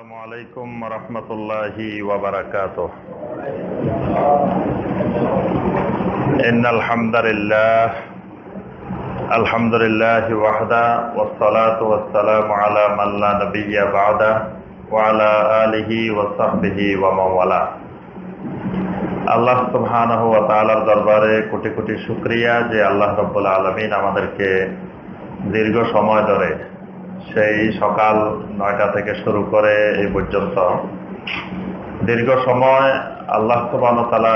السلام عليكم ورحمة الله وبركاته إن الحمد لله الحمد لله وحده والصلاة والسلام على من لا نبي بعده وعلى آله وصحبه ومن والاه আল্লাহ সুবহানাহু ওয়া তাআলার দরবারে কোটি কোটি শুকরিয়া যে আল্লাহ রাব্বুল আলামিন আমাদেরকে দীর্ঘ সময় ধরে সেই সকাল নয়টা থেকে শুরু করে এই পর্যন্ত। দীর্ঘ সময় আল্লাহ ওয়া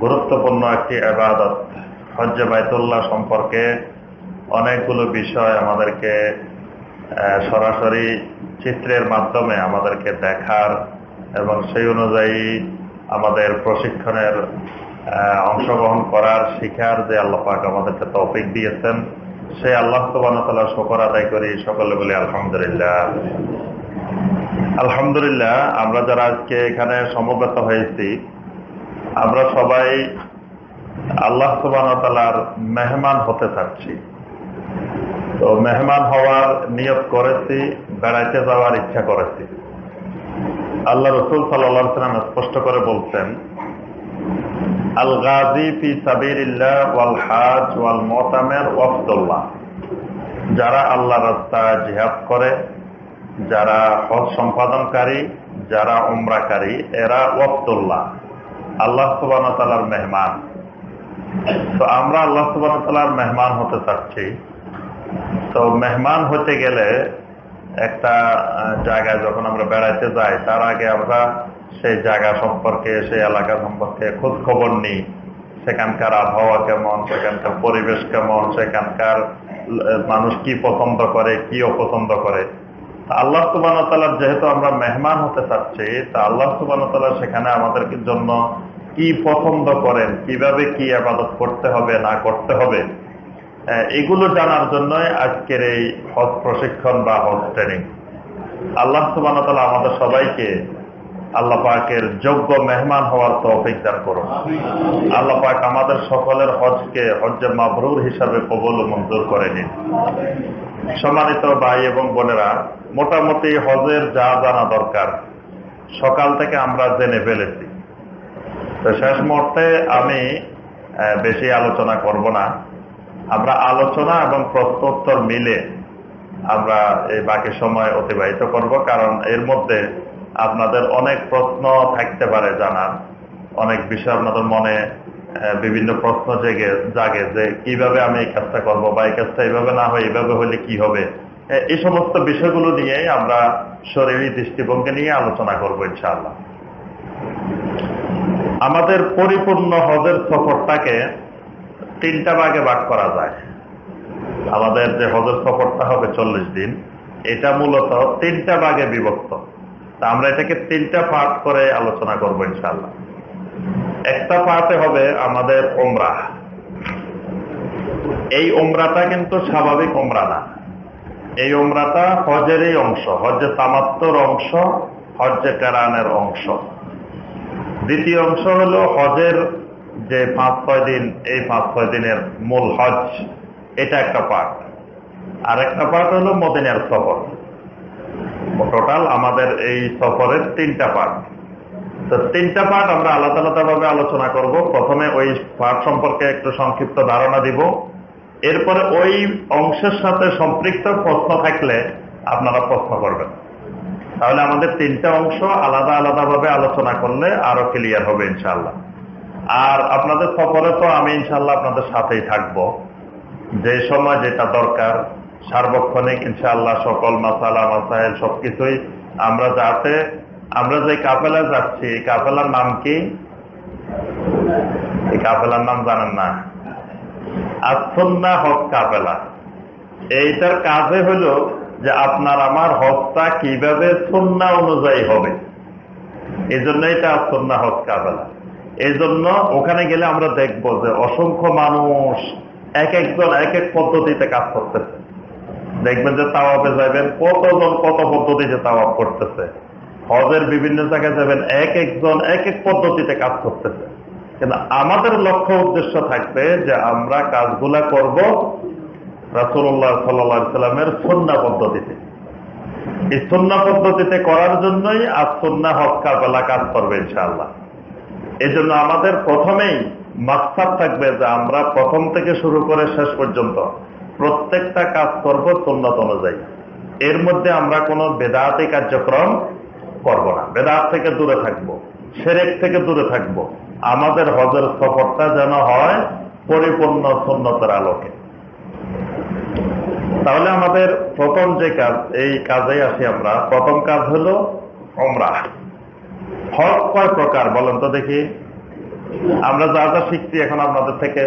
গুরুত্বপূর্ণ একটি আবাদত হজ্জে বাইতুল্লাহ সম্পর্কে অনেকগুলো বিষয় আমাদেরকে সরাসরি চিত্রের মাধ্যমে আমাদেরকে দেখার এবং সেই অনুযায়ী আমাদের প্রশিক্ষণের অংশগ্রহণ করার শিখার যে আল্লাহ পাক আমাদেরকে তৌফিক দিয়েছেন। সেই আল্লাহ সুবাহতালা শকর আদায় করি, সকলে বলি আলহামদুলিল্লাহ। আলহামদুলিল্লাহ, আমরা যারা আজকে এখানে সমবেত হয়েছি, আমরা সবাই আল্লাহ সুবাহতালার মেহমান হতে চাচ্ছি। তো মেহমান হওয়ার নিয়ত করেছি, বেড়াইতে যাওয়ার ইচ্ছা করেছি। আল্লাহ রসুল সাল্লাহ সাল্লাম স্পষ্ট করে বলছেন আল গাজী ফি সাবিরিল্লাহ ওয়াল হাজ ওয়াল মোতামের ওয়াফদুল্লাহ। যারা আল্লাহ রাস্তা জিহাদ করে, যারা হজ সম্পাদনকারী, যারা উমরাকারী, এরা ওয়াফদুল্লাহ। আল্লাহ সুবান মেহমান। তো আমরা আল্লাহ সুবান মেহমান হতে চাচ্ছি। তো মেহমান হতে গেলে একটা জায়গায় যখন আমরা বেড়াইতে যাই, তার আগে আমরা সেই জায়গা সম্পর্কে সেই এলাকা সম্পর্কে খোঁজ খবর নিই। সেখানকার আবহাওয়া কেমন, সেখানকার পরিবেশ কেমন, সেখানকার মানুষ কি পছন্দ করে, কি অপছন্দ করে। আল্লাহ সুবান যেহেতু আমরা মেহমান হতে চাচ্ছি, তা আল্লাহ সুবান সেখানে আমাদের জন্য কি পছন্দ করেন, কীভাবে কি আবাদত করতে হবে, না করতে হবে এগুলো জানার জন্যই আজকের এই হজ প্রশিক্ষণ বা হজ ট্রেনিং। আল্লাহ সুবান আমাদের সবাইকে আল্লাহ পাকের যোগ্য মেহমান হওয়ার তৌফিক দান করুন। আল্লাহ পাক আমাদের সকলের হজকে হজ্জে মাবরুর হিসাবে কবল মঞ্জুর করে নিন। সম্মানিত ভাই এবং বোনেরা, মোটামুটি হজের যা জানা দরকার, সকাল থেকে আমরা জেনে ফেলেছি। তো শেষ মুহূর্তে আমি বেশি আলোচনা করব না। আমরা আলোচনা এবং প্রশ্নোত্তর মিলে আমরা এই বাকি সময় অতিবাহিত করব, কারণ এর মধ্যে আপনাদের অনেক প্রশ্ন থাকতে পারে জানার। অনেক বিষয় আপনাদের মনে বিভিন্ন প্রশ্ন জেগে, জাগে যে কীভাবে আমি এই কাজটা করব বা এই কাজটা এইভাবে না হয়, এইভাবে হলে কি হবে? এই সমস্ত বিষয়গুলো নিয়েই আমরা শরীরী দৃষ্টিভঙ্গি নিয়ে আলোচনা করব ইনশাআল্লাহ। আমাদের পরিপূর্ণ হজের সফরটাকে তিনটা ভাগে ভাগ করা যায়। আমাদের যে হজের সফরটা হবে চল্লিশ দিন, এটা মূলত তিনটা ভাগে বিভক্ত। তা আমরা এটাকে তিনটা পার্ট করে আলোচনা করব ইনশাল্লাহ একটা পার্টে হবে আমাদের ওমরা এই ওমরাটা কিন্তু স্বাভাবিক ওমরা না। এই ওমরাটা হজেরই অংশ, হজ্জে তামাত্তর অংশ, হজ্জে কেরানের অংশ। দ্বিতীয় অংশ হলো হজের যে পাঁচ ছয় দিন, এই পাঁচ ছয় দিনের মূল হজ এটা একটা পার্ট আর একটা পার্ট হলো মদিনের সফর টোটাল আমাদের এই সফরের তিনটা পার্ট তো তিনটা পার্ট আমরা আলাদা আলাদা ভাবে আলোচনা করব। প্রথমে ওই পার্ট সম্পর্কে একটু সংক্ষিপ্ত ধারণা দিব। এরপরে ওই অংশের সাথে সম্পৃক্ত প্রশ্ন থাকলে আপনারা প্রশ্ন করবেন। তাহলে আমাদের তিনটা অংশ আলাদা আলাদা ভাবে আলোচনা করলে আরও ক্লিয়ার হবে ইনশাল্লাহ আর আপনাদের সফরে তো আমি ইনশাল্লাহ আপনাদের সাথেই থাকব। যে সময় যেটা দরকার সার্বক্ষণিক ইনশাআল্লাহ সকল মাসালা, মাসাইল সবকিছুই আমরা যাতে, আমরা যে কাফেলা যাচ্ছি, এই কাফেলার নাম কি? এই কাফেলার নাম জানেন না? আসন্না হক কাফেলা। এইটার কাজে হলো যে আপনার আমার হজটা কীভাবে সন্না অনুযায়ী হবে। এই জন্য এটা সন্না হক কাবেলা এই জন্য ওখানে গেলে আমরা দেখব যে অসংখ্য মানুষ এক একজন এক এক পদ্ধতিতে কাজ করতেছে। দেখবেন যে তাওয়াপে যাবেন কতজন কত পদ্ধতিতে তাওয়াপ করতেছে। হজের বিভিন্ন জায়গায় যাবেন এক একজন, এক এক পদ্ধতিতে কাজ করতেছে। কিন্তু আমাদের লক্ষ্য উদ্দেশ্য থাকবে যে আমরা কাজগুলা করব রাসুল্লাহ সাল্লামের সন্না পদ্ধতিতে। এই সন্না পদ্ধতিতে করার জন্যই আজ সন্না কাবেলা কাজ করবে ইনশাআল্লাহ। এই জন্য আমাদের প্রথমেই মাকসাদ থাকবে যে আমরা প্রথম থেকে শুরু করে শেষ পর্যন্ত প্রত্যেকটা কাজ করব সন্ন্যত অনুযায়ী। এর মধ্যে আমরা কোনো বেদাতি কার্যক্রম করব না। বেদাত থেকে দূরে থাকব, সেরেক থেকে দূরে থাকব। আমাদের হজের সফরটা যেন হয় পরিপূর্ণ সন্ন্যতের আলোকে। তাহলে আমাদের প্রথম যে কাজ, এই কাজে আসি আমরা। প্রথম কাজ হলো অমরা হজ কয় প্রকার বলেন তো দেখি? আমরা যা যা শিখছি এখন আপনাদের থেকে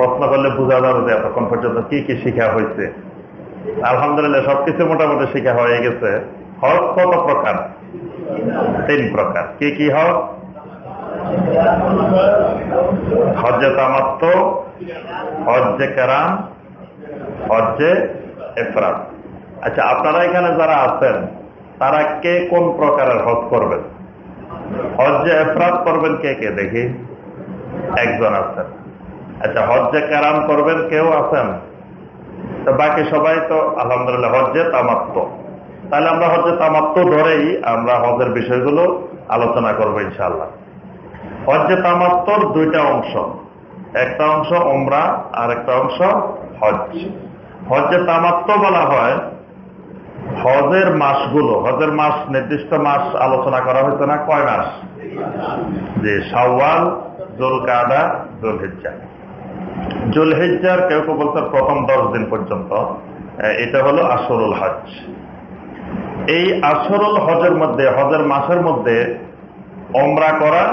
প্রশ্ন করলে বোঝা যাবে যে এতক্ষণ পর্যন্ত কি কি শিখা হয়েছে। আলহামদুলিল্লাহ, সবকিছু মোটামুটি শিখা হয়ে গেছে। হজ কত প্রকার? তিন প্রকার। কি কি হজ হজ্জে তামাত্ম হজ্জে কেরাম, হজ্জে এফরাত। আচ্ছা আপনারা এখানে যারা আছেন, তারা কে কোন প্রকারের হজ করবেন? হজ্জে এফরাত করবেন কে কে? দেখি। একজন আছেন। আচ্ছা হজ্জে কেরাম করবেন কেউ আছেন? তো বাকি সবাই তো, আলহামদুলিল্লাহ, হজ্জে তামাত্ম। তাহলে আমরা হজ্জে তামাত্ম ধরেই আমরা হজের বিষয়গুলো আলোচনা করব ইনশাল্লাহ হজ্জে তামাত্তর দুইটা অংশ। একটা অংশ ওমরা আর একটা অংশ হজ হজ্জে তামাত্ম বলা হয় হজের মাসগুলো হজের মাস, নির্দিষ্ট মাস আলোচনা করা হয়েছে না? কয় মাস? যে সাওয়াল জুল কাদা জুল হিজ্জা জুল হিজ্জার কেউ কেউ বলছেন প্রথম দশ দিন পর্যন্ত। এটা হলো আসরুল হজ এই আসরুল হজের মধ্যে হজের মাসের মধ্যে অমরা করা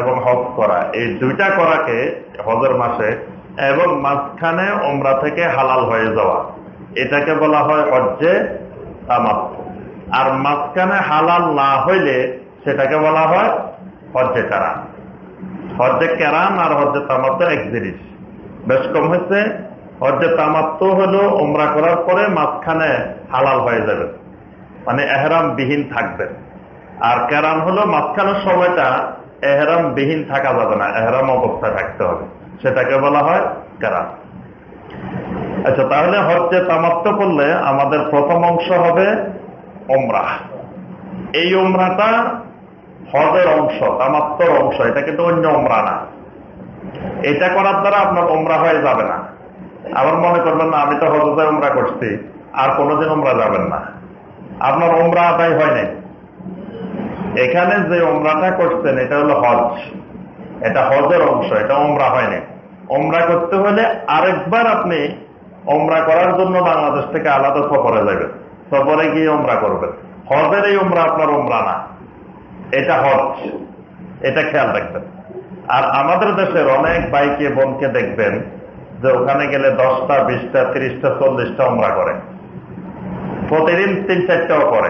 এবং হজ করা, এই দুইটা করাকে হজের মাসে এবং মাঝখানে ওমরা থেকে হালাল হয়ে যাওয়া। এটাকে বলা হয় হজ্জে তামাত্ম। আর মাঝখানে হালাল না হইলে সেটাকে বলা হয় হজ্জে কারান হজ্জে কেরান আর হজ্জে তামাত্ম এক জিনিস। বেশ কম হয়েছে। হজ্জে তামাত্ম হলো ওমরা করার পরে মাঝখানে হালাল হয়ে যাবে। মানে এহরাম বিহীন থাকবেন আর কেরান হলো মাঝখানের সময়টা এহরাম বিহীন থাকা যাবে না, এহরাম অবস্থায় থাকতে হবে। সেটাকে বলা হয় কেরান আচ্ছা তাহলে হচ্ছে তামাত্ম করলে আমাদের প্রথম অংশ হবে ওমরা এই ওমরাটা হজের অংশ তামাত্মর অংশ, এটা কিন্তু অন্য ওমরা না। এটা করার দ্বারা আপনার ওমরা হয়ে যাবে না। আবার মনে করবেন, না, আমি তো হজে ওমরা করছি। আর কোনোদিন ওমরা যাবেন না। আপনার ওমরা আদায় হয় নাই। এখানে যে ওমরাটা করছেন, এটা হলো হজ। এটা হজের অংশ, এটা ওমরা হয়নি ওমরা করতে হলে আরেকবার আপনি ওমরা করার জন্য বাংলাদেশ থেকে আলাদা সফরে যাবেন। সফরে গিয়ে ওমরা করবেন। হজের এই ওমরা আপনার ওমরা না। এটা হজ। এটা খেয়াল রাখবেন। আর আমাদের দেশের অনেক বাইকে বোনকে দেখবেন যে ওখানে গেলে দশটা, বিশটা, তিরিশটা, চল্লিশটা ওমরা করে। প্রতিদিন তিন, চারটাও করে।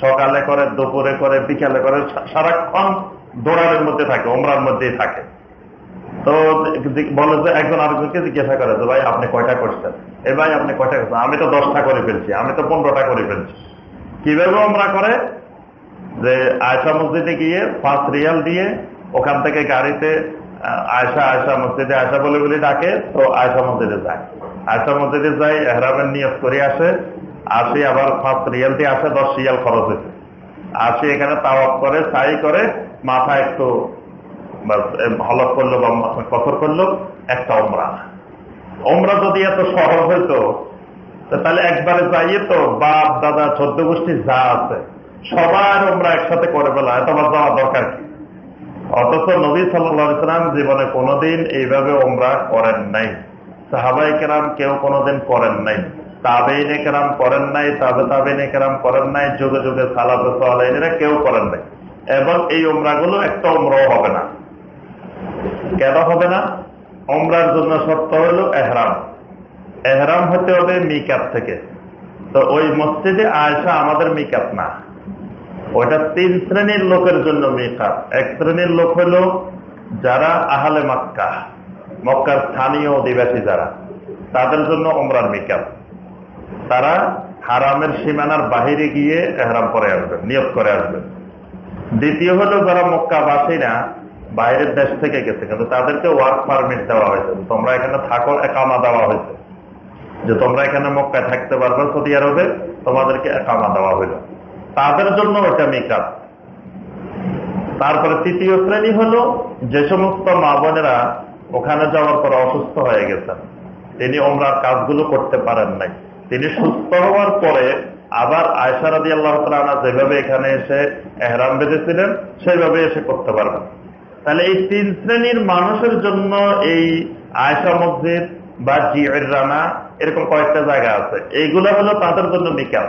সকালে করে, দুপুরে করে, বিকালে করে সারাক্ষণ দৌড়ানোর মধ্যে থাকে, ওমরার মধ্যেই থাকে। তো বলে যে একজন আরেকজনকে জিজ্ঞাসা করে যে, ভাই, আপনি কয়টা করছেন? এ ভাই, আপনি কয়টা করছেন? আমি তো দশটা করে ফেলছি, আমি তো পনেরোটা করে ফেলছি। কীভাবে ওমরা করে? যে আয়সা মসজিদে গিয়ে পাঁচ রিয়াল দিয়ে ওখান থেকে গাড়িতে আয়সা আয়সা মসজিদে আয়সা বলে বলে ডাকে, তো আয়সা মসজিদে যায়। আয়সা মসজিদে যাই এহরামের নিয়ত করে আসে, আসি আবার পাঁচ রিয়াল দিয়ে আসে, দশ রিয়াল খরচ হয়েছে। আসি এখানে তাওয়াক করে সাই করে মাথা একটু হলক করল বা কঠোর করল, একটা ওমরা ওমরা যদি এত সহজ হইতো তাহলে একবারে যাইয়ে তো বাপ, দাদা, চোদ্দ গোষ্ঠী যা আছে, সবার ওমরা একসাথে করে ফেলা তোমার যাওয়া দরকার কি? অথচ নবী সাল্লাম জীবনে কোনোদিন এইভাবে ওমরা করেন নাই। সাহাবাই কেরাম কেউ কোনোদিন করেন নাই। তাবেইনে কেরাম করেন নাই, তাবে তাবেইনে কেরাম করেন নাই, যুগে যুগে সালাফেরা কেউ করেন নাই। এবং এই ওমরাগুলো একটা ওমরাও হবে না। কেন হবে না? ওমরার জন্য শর্ত হলো এহরাম। এহরাম হতে হবে মিকাত থেকে। তো ওই মসজিদে আয়সা আমাদের মিকাত না। ওইটা তিন শ্রেণির লোকের জন্য মিকাত। এক শ্রেণির লোক হলো যারা আহলে মক্কা, মক্কার স্থানীয় অধিবাসী যারা, তাদের জন্য ওমরার মিকাত। তারা হারামের সীমানার বাহিরে গিয়ে এহরাম করে আসবেন নিয়োগ করে আসবেন দ্বিতীয় হলো যারা মক্কাবাসী না, বাইরের দেশ থেকে গেছে, কিন্তু তাদেরকে ওয়ার্ক পারমিট দেওয়া হয়েছে। তোমরা এখানে থাকো, একামা দেওয়া হয়েছে। যে তোমরা এখানে মক্কায় থাকতে পারবে সৌদি আরবে, তোমাদেরকে একামা দেওয়া হইল তাদের জন্য এটা মিকাত তারপরে তৃতীয় শ্রেণি হলো যে সমস্ত মা বোনেরা ওখানে যাওয়ার পর অসুস্থ হয়ে গেছেন। তিনি ওমরার কাজগুলো করতে পারেন নাই। তিনি সুস্থ হওয়ার পরে আবার আয়সারাদি আল্লাহ তালা যেভাবে এখানে এসে এহরাম বেঁধেছিলেন সেইভাবে এসে করতে পারবেন। তাহলে এই তিন শ্রেণির মানুষের জন্য এই আয়সা মসজিদ বা জিয়ের রানা এরকম কয়েকটা জায়গা আছে। এইগুলো হলো তাদের জন্য নিকাল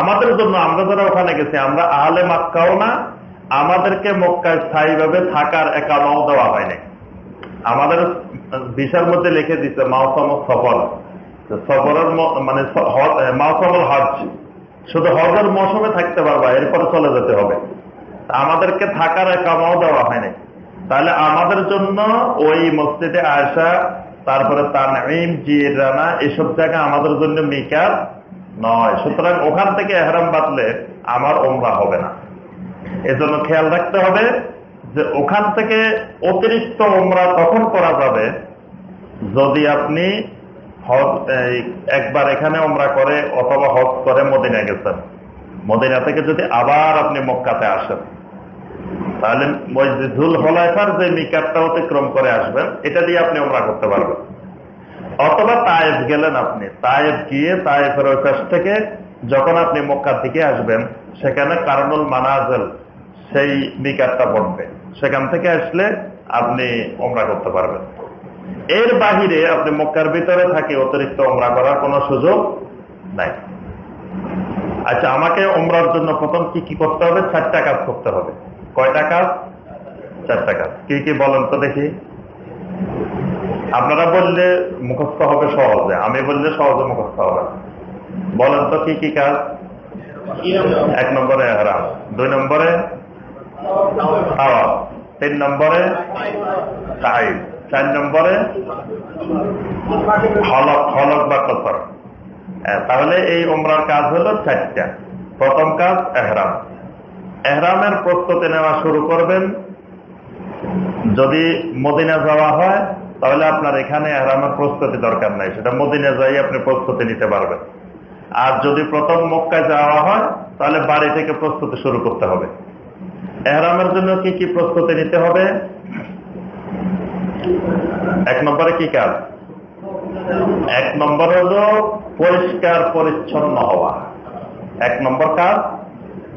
আমাদের জন্য আমরা যারা ওখানে গেছি, আমরা আহলে মাক্কাও না, আমাদেরকে মক্কায় স্থায়ীভাবে থাকার একামাও দেওয়া হয়নি আমাদের বিশার মধ্যে লিখে দিচ্ছে মাওসাম সফর। সফরের মানে মাওসামল হজ। শুধু হজের মৌসুমে থাকতে পারবা, এরপরে চলে যেতে হবে। আমাদেরকে থাকার একামাও দেওয়া হয়নি তাহলে আমাদের জন্য ওই মসজিদে আয়সা তারপরে তানঈম জির রানা এসব জায়গা আমাদের জন্য মিকার। নয়। সুতরাং ওখান থেকে এহরাম বাঁধলে আমার ওমরা হবে না। এজন্য খেয়াল রাখতে হবে যে ওখান থেকে অতিরিক্ত ওমরা তখন করা যাবে, যদি আপনি হজ একবার এখানে ওমরা করে অথবা হজ করে মদিনা গেছেন। মদিনা থেকে যদি আবার আপনি মক্কাতে আসেন, তাহলে মসজিদুল হলাইফার যে মিকারটা অতিক্রম করে আসবেন, এটা দিয়ে আপনি ওমরা করতে পারবেন। অথবা তায়েফ গেলেন আপনি। তায়েফ গিয়ে তায়েফের ওই কাছ থেকে যখন আপনি মক্কার দিকে আসবেন, সেখানে কারণুল মানাজেল সেই মিকারটা পড়বে। সেখান থেকে আসলে আপনি ওমরা করতে পারবেন। এর বাহিরে আপনি মক্কার ভিতরে থাকে অতিরিক্ত ওমরা করার কোনো সুযোগ নাই। আচ্ছা আমাকে ওমরার জন্য প্রথম কি কি করতে হবে? চারটা কাজ করতে হবে। কয়টা কাজ? চারটা কাজ। কি কি বলেন তো দেখি। আপনারা বললে মুখস্থ হবে সহজে, আমি বললে সহজে মুখস্থ হবে বলেন তো কি কি কাজ? এক নম্বরে হারাম দুই নম্বরে তিন নম্বরে সাইড চার নম্বরে হলক হলক বা কসর। তাহলে এই উমরার কাজ হলো চারটা। প্রথম কাজ এহরাম। এহরামের প্রস্তুতি নেওয়া শুরু করবেন। যদি মদিনা যাওয়া হয় তাহলে আপনার এখানে এহরামের প্রস্তুতি দরকার নাই, সেটা মদিনা যাই আপনি প্রস্তুতি নিতে পারবেন। আর যদি প্রথম মক্কায় যাওয়া হয়, তাহলে বাড়ি থেকে প্রস্তুতি শুরু করতে হবে। এহরামের জন্য কি কি প্রস্তুতি নিতে হবে? এক নম্বরে কি কাজ? এক নম্বর হলো পরিষ্কার পরিচ্ছন্ন হওয়া। এক নম্বর কাজ,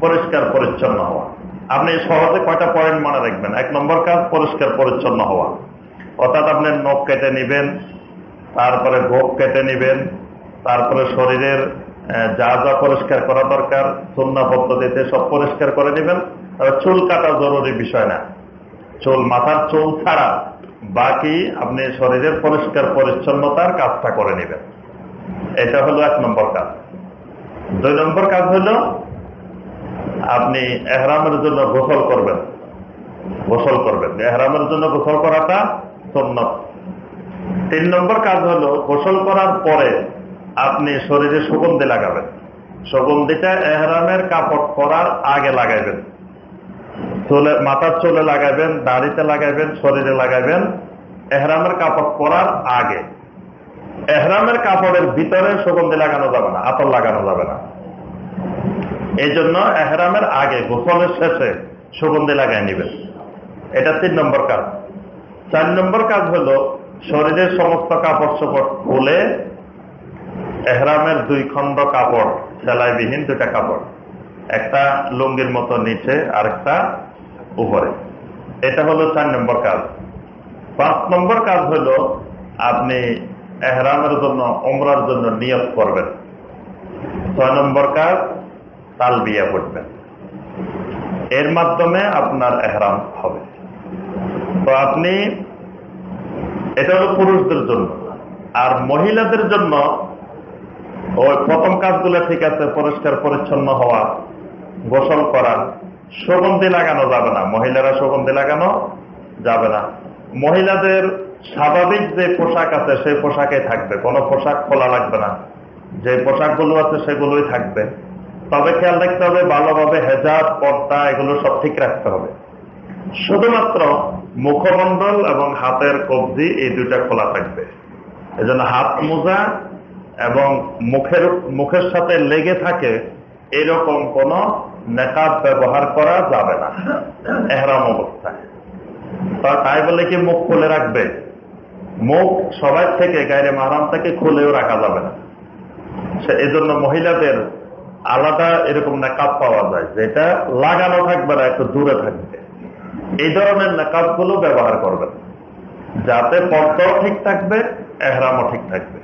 পরিষ্কার পরিচ্ছন্ন হওয়া। আপনি সহজে কয়টা পয়েন্ট মনে রাখবেন? এক নম্বর কাজ, পরিষ্কার পরিচ্ছন্ন হওয়া। অর্থাৎ আপনি নখ কেটে নিবেন, তারপরে ভোগ কেটে নিবেন, তারপরে শরীরের যা যা পরিষ্কার করা দরকার, সন্না পদ্ধতিতে সব পরিষ্কার করে নেবেন। চুল কাটা জরুরি বিষয় না। চুল, মাথার চুল ছাড়া বাকি আপনি শরীরের পরিষ্কার পরিচ্ছন্নতার কাজটা করে নেবেন। এটা হলো এক নম্বর কাজ। দুই নম্বর কাজ হলো আপনি এহরামের জন্য গোসল করবেন। গোসল করবেন। এহরামের জন্য গোসল করাটা সন্ন্যত তিন নম্বর কাজ হলো গোসল করার পরে আপনি শরীরে সুগন্ধি লাগাবেন। সুগন্ধিটা এহরামের কাপড় পরার আগে লাগাইবেন। চলে, মাথার চলে লাগাইবেন, দাড়িতে লাগাইবেন, শরীরে লাগাইবেন। এহরামের কাপড় পরার আগে। এহরামের কাপড়ের ভিতরে সুগন্ধি লাগানো যাবে না, আতর লাগানো যাবে না। এই জন্য এহরামের আগে গোসলের শেষে সুগন্ধি লাগাই নিবেন। এটা তিন নম্বর কাজ। চার নম্বর কাজ হলো, শরীরের সমস্ত কাপড় চোপড় খুলে এহরামের দুই খণ্ড কাপড়, সেলাইবিহীন দুটা কাপড়, একটা লুঙ্গির মতো নিচে আর একটা উপরে। এটা হলো চার নম্বর কাজ। পাঁচ নম্বর কাজ হলো, আপনি এহরামের জন্য ওমরার জন্য নিয়োগ করবেন। ছয় নম্বর কাজ তাল বিয়া করবেন এর মাধ্যমে আপনার এহরাম হবে। তো আপনি, এটা হলো পুরুষদের জন্য। আর মহিলাদের জন্য ওই প্রথম কাজগুলো ঠিক আছে, পরিষ্কার, পরিচ্ছন্ন হওয়া, গোসল করা, সুগন্ধি লাগানো যাবে না। মহিলারা সুগন্ধি লাগানো যাবে না। মহিলাদের স্বাভাবিক যে পোশাক আছে, সেই পোশাকে থাকবে। কোনো পোশাক খোলা লাগবে না। যে পোশাকগুলো আছে, সেগুলোই থাকবে। তবে খেয়াল রাখতে হবে, ভালোভাবে হেজাব, পর্দা, এগুলো সব ঠিক রাখতে হবে। শুধুমাত্র মুখমণ্ডল এবং হাতের কবজি এই দুইটা খোলা থাকবে। এজন্য হাত মোজা এবং মুখের মুখের সাথে লেগে থাকে এরকম কোন নেকাব ব্যবহার করা যাবে না। এহরাম অবস্থায়। তাই বলে কি মুখ খুলে রাখবে? মুখ সবাই থেকে গায়ে মাহারাম থেকে খুলেও রাখা যাবে না। এই জন্য মহিলাদের আলাদা এরকম নেকাব পাওয়া যায়, যেটা লাগানো থাকবে না, একটু দূরে থাকবে। এই ধরনের নেকাবগুলো ব্যবহার করবেন। যাতে পর্দাও ঠিক থাকবে এহরামও ঠিক থাকবে।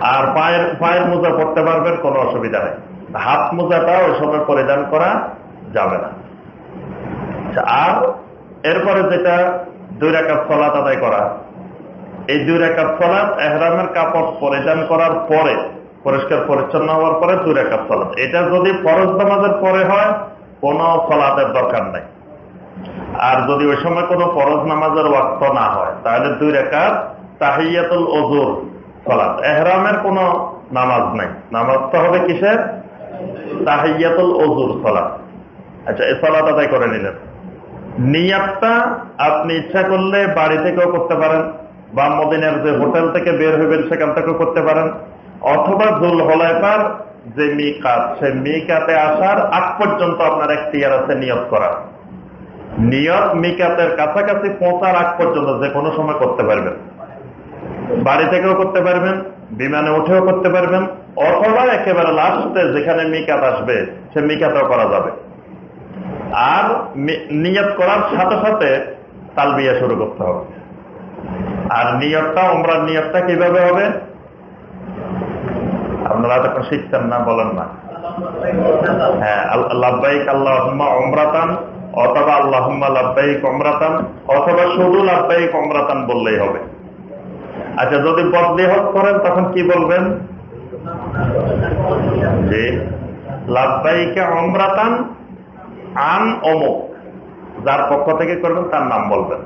আর পায়ের পায়ের মোজা পড়তে পারবেন কোনো অসুবিধা নেই। হাত মোজাটা ওই সময় পরিধান করা যাবে না। আচ্ছা, আর এরপরে যেটা দুই রেখাত ফলাত আদায় করা এই দুই রেখাত ফলাত এহরামের কাপড় পরিধান করার পরে পরিষ্কার পরিচ্ছন্ন হওয়ার পরে দুই রেখাত ফলাত এটা যদি ফরজ নামাজের পরে হয় কোনো ফলাতের দরকার নাই। আর যদি ওই সময় কোনো ফরজ নামাজের ওয়াক্ত না হয়, তাহলে দুই রেখাত তাহিয়াতুল অজুর ফলাত এহরামের কোনো নামাজ নাই। নামাজ তো হবে কিসের? তাহিয়াতুল অজুর ফলাত আচ্ছা এই ফলাত আদায় করে নিলেন। নিয়াতটা আপনি ইচ্ছা করলে বাড়ি থেকেও করতে পারেন, বা মদিনের যে হোটেল থেকে বের হইবেন সেখান থেকেও করতে পারেন, অথবা জুল হলাইপার যে মিকাত, সে মিকাতে আসার আগ পর্যন্ত আপনার এখতিয়ার আছে নিয়ত করা নিয়ত মিকাতের কাছাকাছি পৌঁছার আগ পর্যন্ত যে কোনো সময় করতে পারবেন। বাড়ি থেকেও করতে পারবেন, বিমানে উঠেও করতে পারবেন, অথবা একেবারে লাস্টে যেখানে মিকাত আসবে, সে মিকাতেও করা যাবে। আর নিয়ত করার সাথে সাথে তালবিয়া শুরু করতে হবে। আর নিয়তটা ওমরার নিয়তটা কীভাবে হবে? আপনারা তখন শিখছেন না, বলেন না। হ্যাঁ লাভবাইক আল্লাহ অমরাতান অথবা আল্লাহ লাভবাইক অমরাতান অথবা শুধু লাভবাইক অমরাতান বললেই হবে। আচ্ছা যদি বদলিহত করেন, তখন কি বলবেন? যে লাভবাইকে অমরাতান আন অমুক। যার পক্ষ থেকে করবেন, তার নাম বলবেন।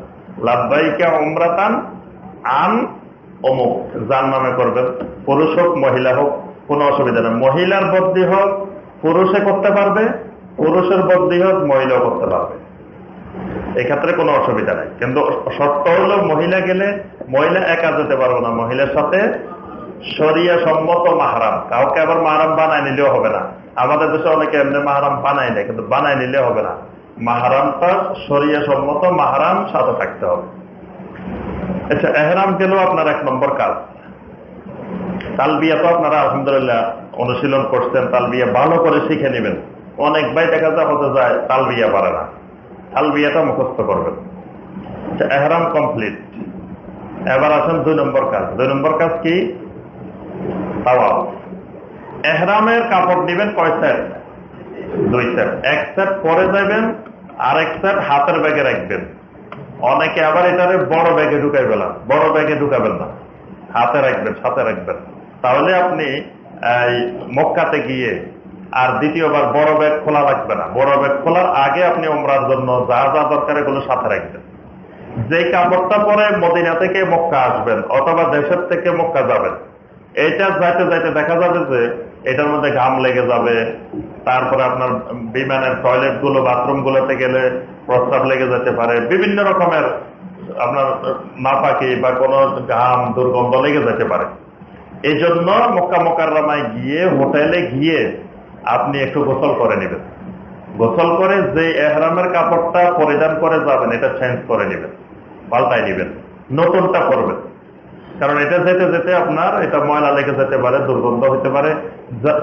লাভবাইকে অমরাতান আন অমুক। যার নামে করবেন, পুরুষ হোক, মহিলা হোক, কোনো অসুবিধা নেই। মহিলার বদলি হোক, পুরুষে করতে পারবে পুরুষের বদলি হোক মহিলাও করতে পারবে এক্ষেত্রে কোনো অসুবিধা নেই। কিন্তু শর্ত হলো, মহিলা গেলে মহিলা একা যেতে পারব না। মহিলার সাথে সরিয়া সম্মত মাহারাম। কাউকে আবার মাহারাম বানায় নিলেও হবে না। আমাদের দেশে অনেকে এমনি মাহারাম বানায় নেয়, কিন্তু বানায় নিলে হবে না। মাহারামটা সরিয়া সম্মত মাহারাম সাথে থাকতে হবে। আচ্ছা এহরাম গেল আপনার এক নম্বর কাজ। তালবিয়া তো আপনারা আলহামদুলিল্লাহ অনুশীলন করছেন, তালবিয়া ভালো করে শিখে নেবেন। অনেক ভাই দেখা যায়, হতে যায়, তালবিয়া পারে না। তালবিয়াটা মুখস্থ করবেন। এহরাম কমপ্লিট এবার আসেন দুই নম্বর কাজ। দুই নম্বর কাজ কি? এহরামের কাপড় নিবেন কয় সেট? দুই সেট। এক সেট পরে যাবেন আর এক সেট হাতের ব্যাগে রাখবেন। অনেকে আবার এটারে বড় ব্যাগে ঢুকাই পেলাম বড় ব্যাগে ঢুকাবেন না। হাতে রাখবেন, সাথে রাখবেন। তাহলে আপনি মক্কাতে গিয়ে আর দ্বিতীয়বার বড় ব্যাগ খোলা রাখবে না। বড় ব্যাগ খোলার আগে আপনি ওমরার জন্য যা যা দরকার এগুলো সাথে রাখবেন। যে কাপড়টা পরে মদিনা থেকে মক্কা আসবেন অথবা দেশের থেকে মক্কা যাবেন, এটা যাইতে যাইতে দেখা যাবে যে এটার মধ্যে ঘাম লেগে যাবে, তারপরে আপনার বিমানের টয়লেটগুলো বাথরুম গুলোতে গেলে প্রস্তাব লেগে যেতে পারে, বিভিন্ন রকমের আপনার নাপাকি বা কোনো ঘাম, দুর্গন্ধ লেগে যেতে পারে। এই জন্য মক্কা মোকাররামায় গিয়ে হোটেলে গিয়ে আপনি একটু গোসল করে নেবেন। গোসল করে যে এহরামের কাপড়টা পরিধান করে যাবেন, এটা চেঞ্জ করে নেবেন পাল্টাই নেবেন, নতুনটা করবেন। কারণ এটা যেতে যেতে আপনার, এটা ময়লা লেগে যেতে পারে, দুর্গন্ধ হতে পারে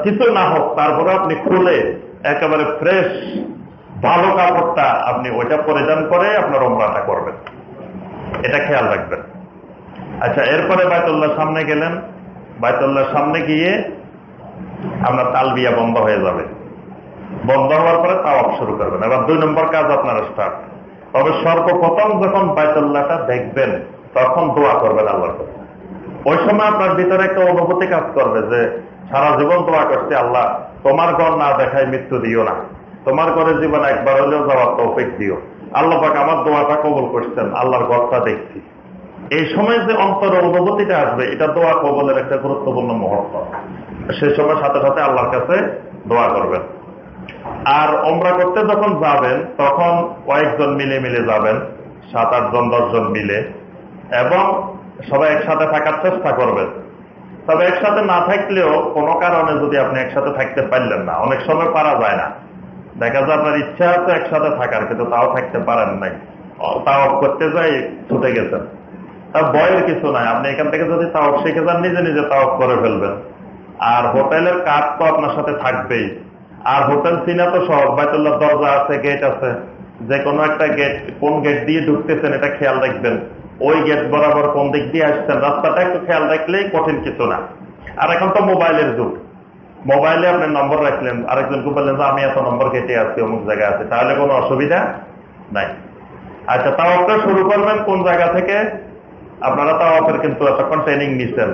কিছু না হোক তারপরে আপনি খুলে, একেবারে ফ্রেশ ভালো কাপড়টা আপনি ওইটা পরিধান করে আপনার ওমরাটা করবেন। এটা খেয়াল রাখবেন। আচ্ছা এরপরে বায়তুল্লাহ সামনে গেলেন। বায়তুল্লাহর সামনে গিয়ে আপনার তালবিয়া বন্ধ হয়ে যাবে। বন্ধ হওয়ার পরে তাওয়াব শুরু করবেন। এবার দুই নম্বর কাজ আপনার স্টার্ট তবে সর্বপ্রথম যখন বায়তুল্লাহটা দেখবেন, তখন দোয়া করবেন আল্লাহর কাছে ওই সময় আপনার ভিতরে একটা অনুভূতি কাজ করবে যে, সারা জীবন দোয়া করছে, আল্লাহ, তোমার ঘর না দেখায় মৃত্যু দিও না। তোমার ঘরের জীবন একবার হলেও যাওয়ার তৌফিক দিও। আল্লাহ পাক আমার দোয়াটা কবল করছেন, আল্লাহর ঘরটা দেখছি। এই সময় যে অন্তর অনুভূতিটা আসবে, এটা দোয়া কবলের একটা গুরুত্বপূর্ণ মুহূর্ত। সেই সময় সাথে সাথে আল্লাহর কাছে দোয়া করবেন। আর ওমরা করতে যখন যাবেন, তখন কয়েকজন মিলে মিলে যাবেন, সাত আট জন, দশ জন মিলে, এবং সবাই একসাথে থাকার চেষ্টা করবেন। তবে একসাথে না থাকলেও কোনো কারণে যদি আপনি একসাথে থাকতে পারলেন না, অনেক সময় পারা যায় না। দেখা যায় আপনার ইচ্ছা আছে একসাথে থাকার, কিন্তু তাও থাকতে পারেন নাই। তাও করতে যাই, ছুটে গেছেন। তার বয়ের কিছু নাই। আপনি এখান থেকে যদি তাও শিখে যান, নিজে নিজে তাও করে ফেলবেন। আর হোটেলের কাজ তো আপনার সাথে থাকবেই। আর হোটেল চিনা তো সহজ বাইতুল্লাহ দরজা আছে গেট আছে। যে কোনো একটা গেট কোন গেট দিয়ে ঢুকতেছেন এটা খেয়াল রাখবেন। ওই গেট বরাবর কোন দিক দিয়ে আসছেন, রাস্তাটা একটু খেয়াল রাখলেই কঠিন কিছু না। আর এখন তো মোবাইলের যুগ। মোবাইলে আপনি নম্বর রাখলেন, আরেকজনকে বললেন যে আমি এত নম্বর কেটে আছি, অমুক জায়গায় আছে। তাহলে কোনো অসুবিধা নাই। আচ্ছা তাও আপনারা শুরু করবেন কোন জায়গা থেকে? আপনারা তাও আপনার কিন্তু এতক্ষণ ট্রেনিং নিচ্ছেন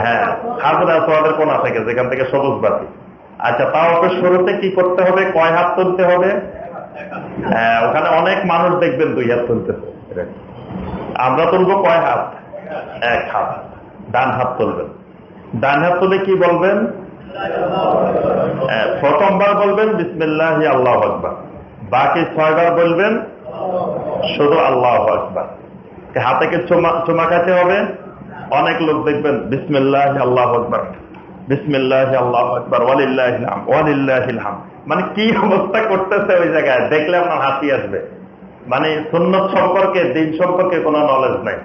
হ্যাঁ হাজরা সোয়াদের কোনা থেকে যেখান থেকে সবুজ বাতি। আচ্ছা তাও শুরুতে কি করতে হবে? কয় হাত তুলতে হবে? হ্যাঁ ওখানে অনেক মানুষ দেখবেন দুই হাত তুলতেছে আমরা তুলবো কয় হাত? এক হাত। ডান হাত তুলবেন। ডান হাত তুলে কি বলবেন? হ্যাঁ, প্রথমবার বলবেন বিসমিল্লাহ আল্লাহ আকবার। বাকি ছয়বার বলবেন শুধু আল্লাহ আকবার। হাতে কি চুমা খাতে হবে? অনেক লোক দেখবেন, বিসমিল্লাহ আল্লাহ আকবার, বিসমিল্লাহ আল্লাহ আকবার ওয়ালিল্লাহিলহাম ওয়ালিল্লাহিলহাম মানে কি অবস্থা করতেছে ওই জায়গায়? দেখলে আপনার হাসি আসবে। মানে সুন্নত সম্পর্কে, দিন সম্পর্কে কোনো নলেজ নাই,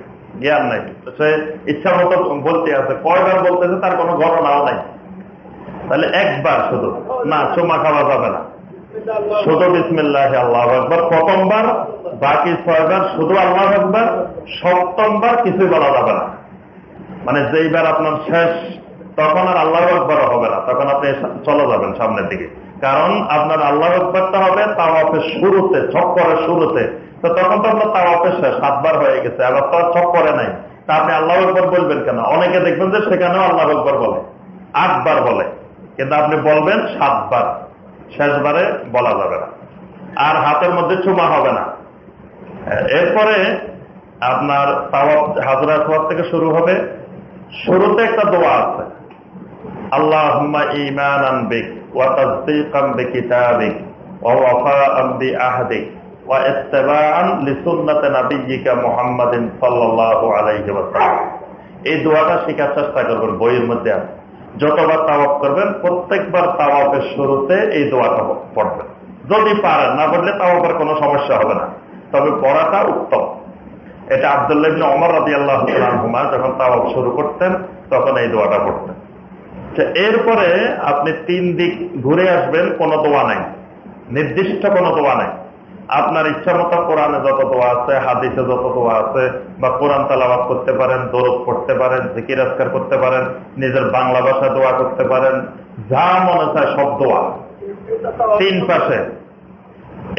জ্ঞান নাই। সে ইচ্ছা মতো বলতে আছে, কয়বার বলতেছে তার কোনো ঘটনাও নাই। তাহলে একবার শুধু, না, চুমা খাওয়া যাবে না। শুধু বিসমিল্লাহ আল্লাহ একবার প্রথমবার, বাকি ছয়বার শুধু আল্লাহ একবার সপ্তমবার কিছুই বলা যাবে না। মানে যেইবার আপনার শেষ, তখন আর আল্লাহ একবার হবে না। তখন আপনি চলে যাবেন সামনের দিকে। কারণ আপনার আল্লাহ একবারটা হবে তাওয়াফের শুরুতে, ছক্করের শুরুতে। তো তখন তো আপনার তাওয়াফের শেষ, সাতবার হয়ে গেছে। আবার তো আর ছক্করে নাই। তা আপনি আল্লাহ একবার বলবেন কেন? অনেকে দেখবেন যে সেখানেও আল্লাহ একবার বলে, আটবার বলে। কিন্তু আপনি বলবেন সাতবার। শেষবারে বলা যাবে না। আর হাতের মধ্যে চুমা হবে না। এরপরে আপনার হাজরা সোয়াব থেকে শুরু হবে। শুরুতে একটা দোয়া আছে। আল্লাহ ইমান আনবিক এই দোয়াটা শেখার চেষ্টা করবেন, বইয়ের মধ্যে আছে। যতবার তাওয়াফ করবেন, প্রত্যেকবার তাওয়াফের শুরুতে এই দোয়াটা পড়বেন। যদি পারেন, না পড়লে তাওয়াফের কোনো সমস্যা হবে না। তবে পড়াটা উত্তম। এটা আবদুল্লাহ অমর রাজি আল্লাহ যখন তাওয়াফ শুরু করতেন, তখন এই দোয়াটা পড়তেন। এরপরে আপনি তিন দিক ঘুরে আসবেন, কোনো দোয়া নাই। নির্দিষ্ট কোনো দোয়া নাই। আপনার ইচ্ছা মতো কোরআনে যত দোয়া আছে, হাদিসে যত দোয়া আছে, বা কোরআন তালাবাদ করতে পারেন, দরদ পড়তে পারেন, জিকির আজকার করতে পারেন, নিজের বাংলা ভাষায় দোয়া করতে পারেন, যা মনে চায় সব দোয়া। তিন পাশে।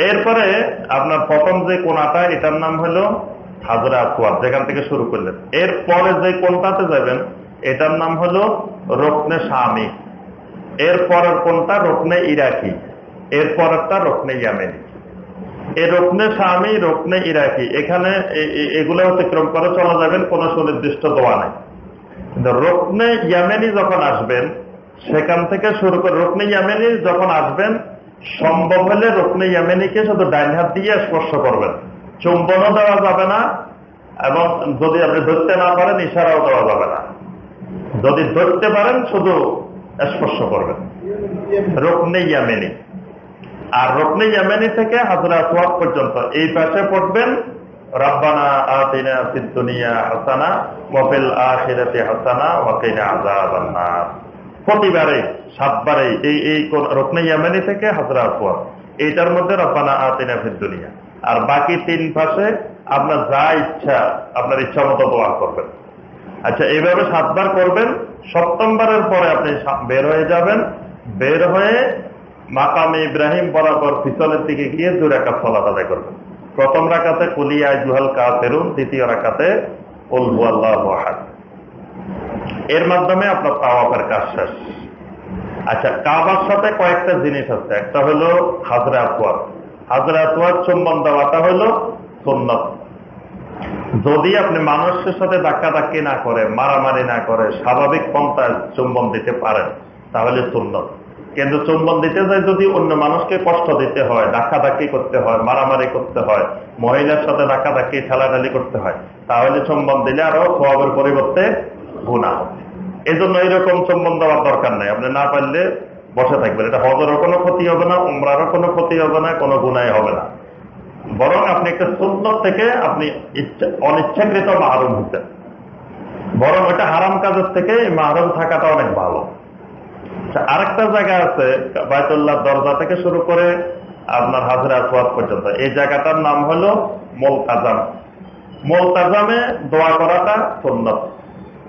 এরপরে আপনার প্রথম যে কোনাটা, এটার নাম হলো হাজরা আসওয়াদ, যেখান থেকে শুরু করলেন। এরপরে যে কোনটাতে যাবেন, এটার নাম হলো রকনে স্বামী এরপরের কোনটা? রকনে ইরাকি। এরপরেরটা রকনে ইয়ামেনি। এই রকনে স্বামী রকনে ইরাকি। এখানে এগুলো অতিক্রম করে যাবেন, কোন সুনির্দিষ্ট দোয়া নেই। কিন্তু রকনে ইয়ামেনি যখন আসবেন, সেখান থেকে শুরু করে রকনে ইয়ামেনি যখন আসবেন, সম্ভব হলে রকনে ইয়ামেনিকে শুধু ডাইন হাত দিয়ে স্পর্শ করবেন। চুম্বনও দেওয়া যাবে না, এবং যদি আপনি ধরতে না পারেন, ইশারাও দেওয়া যাবে না। যদি ধরতে পারেন, শুধু স্পর্শ করবেন। রকনে ইয়ামেনি। আর রকনে ইয়ামেনি থেকে হাজরা পর্যন্ত। এই পাশে পড়বেন এইটার মধ্যে আর বাকি তিন পাশে আপনার যা ইচ্ছা, আপনার ইচ্ছা মতো দোয়া করবেন। আচ্ছা এইভাবে সাতবার করবেন, সপ্তমবারের পরে আপনি বের হয়ে যাবেন। বের হয়ে মাকামে ইব্রাহিম বরাবর পিছনের দিকে গিয়ে দু রেখা ফলাত আদায় করবেন প্রথম রাখাতে কুলিয়া জুহাল কা ফেরুন দ্বিতীয় রাখাতে এর মাধ্যমে আপনার তাওয়াফের কাজ শেষ। আচ্ছা কাবার সাথে কয়েকটা জিনিস আছে। একটা হলো হাজরা আতোয়ার হাজরা আতোয়ার চুম্বন দেওয়াটা হলো সুন্নত। যদি আপনি মানুষের সাথে ধাক্কা ধাক্কি না করে, মারামারি না করে, স্বাভাবিক পন্থায় চুম্বন দিতে পারেন, তাহলে সুন্নত। কিন্তু চুম্বন দিতে যায় যদি অন্য মানুষকে কষ্ট দিতে হয় ধাক্কা ধাক্কি করতে হয়, মারামারি করতে হয়, মহিলার সাথে ধাক্কা ধাক্কি ঠেলাঠালি করতে হয়, তাহলে চুম্বন দিলে আরও সবের পরিবর্তে গুণা হবে। এই জন্য এইরকম চুম্বন দেওয়ার দরকার নাই। আপনি না পারলে বসে থাকবেন। এটা হজরেরও কোনো ক্ষতি হবে না, উমরারও কোনো ক্ষতি হবে না, কোনো গুণাই হবে না। বরং আপনি একটা সুন্দর থেকে আপনি অনিচ্ছাকৃত মাহরুম হচ্ছেন বরং এটা হারাম কাজের থেকে মাহরুম থাকাটা অনেক ভালো। আরেকটা জায়গা আছে বায়তুল্লাহ দরজা থেকে শুরু করে আপনার হাজরা আসওয়াদ পর্যন্ত। এই জায়গাটার নাম হলো মোলতাজাম। মোলতাজামে দোয়া করাটা সুন্নত।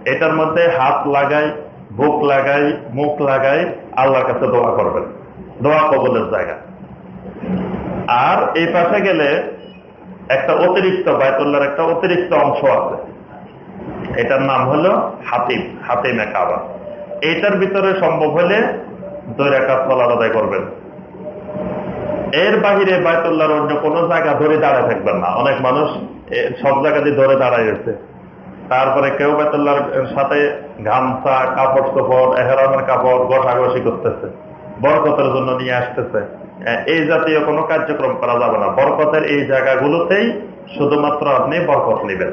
এটার মধ্যে হাত লাগাই, বুক লাগাই, মুখ লাগাই আল্লাহর কাছে দোয়া করবেন। দোয়া কবলের জায়গা। আর এই পাশে গেলে একটা অতিরিক্ত বায়তুল্লার একটা অতিরিক্ত অংশ আছে। এটার নাম হলো হাতিম, হাতিমে কাবা। এইটার ভিতরে সম্ভব হলে দুই রেখা চলার আদায় করবেন। এর বাহিরে বায়তুল্লাহর অন্য কোনো জায়গা ধরে দাঁড়ায় থাকবেন না। অনেক মানুষ সব জায়গাতে ধরে দাঁড়ায় গেছে তারপরে কেউ বেতুল্লার সাথে গামছা, কাপড় চোপড়, এহরামের কাপড় ঘষাঘষি করতেছে। বরকতের জন্য নিয়ে আসতেছে। এই জাতীয় কোনো কার্যক্রম করা যাবে না। বরকতের এই জায়গাগুলোতেই শুধুমাত্র আপনি বরকত নেবেন।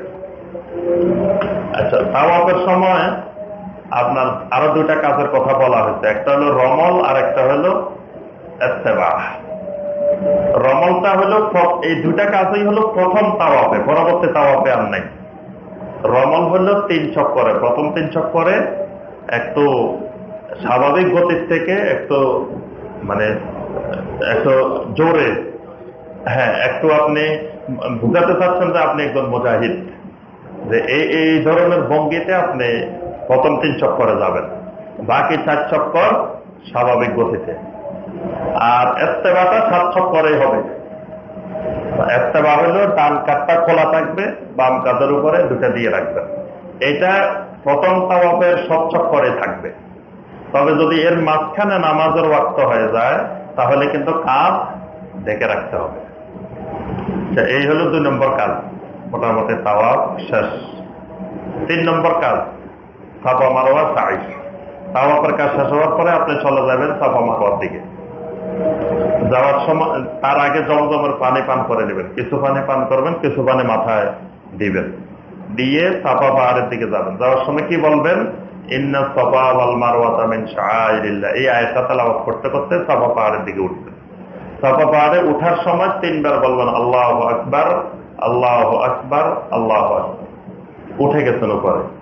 আচ্ছা তাওয়াপের সময় আপনার আরও দুইটা কাজের কথা বলা হয়েছে। একটা হলো রমল আর একটা হলো রমলটা হলো এই দুটা কাজই হলো প্রথম তাওয়াপে পরবর্তী তাওয়াপে আর নাই। রমল হলো তিন চক্করে। প্রথম তিন চক্করে একটু স্বাভাবিক গতির থেকে একটু মানে একটু জোরে। হ্যাঁ একটু আপনি বুঝাতে চাচ্ছেন যে আপনি একজন মুজাহিদ। যে এই এই ধরনের ভঙ্গিতে আপনি প্রথম তিন চক্করে যাবেন। বাকি চার চক্কর স্বাভাবিক গতিতে। আর এস্তেবাটা সাত চক্করেই হবে। এস্তেবা হলো ডান কাঠটা খোলা থাকবে বাম কাঁধের উপরে দুটা দিয়ে রাখবেন। এটা প্রথম তাওয়াফের সব চক্করে থাকবে। তবে যদি এর মাঝখানে নামাজের ওয়াক্ত হয়ে যায় তাহলে কিন্তু কাজ দেখে রাখতে হবে। আচ্ছা, এই হলো দুই নম্বর কাজ। মোটামুটি তাওয়াফ শেষ। তিন নম্বর কাজ। সাপা মারোয়া সাইজ তাওয়াফের কাজ শেষ হওয়ার পরে আপনি চলে যাবেন সাপা মারোয়ার দিকে। যাওয়ার সময়, তার আগে জমজমের পানি পান করে নেবেন। কিছু পানি পান করবেন, কিছু পানি মাথায় দিবেন। দিয়ে সাপা পাহাড়ের দিকে যাবেন। যাওয়ার সময় কি বলবেন? ইন্না সফা ওয়াল মারওয়াতা মিন শাআইরিল্লাহ। এই আয়াতটা তেলাওয়াত করতে করতে সাফা পাহাড়ের দিকে উঠবেন। সাফা পাহাড়ে উঠার সময় তিনবার বলবেন, আল্লাহ আকবার আল্লাহ আকবার আল্লাহ আকবার। উঠে গেছেন উপরে।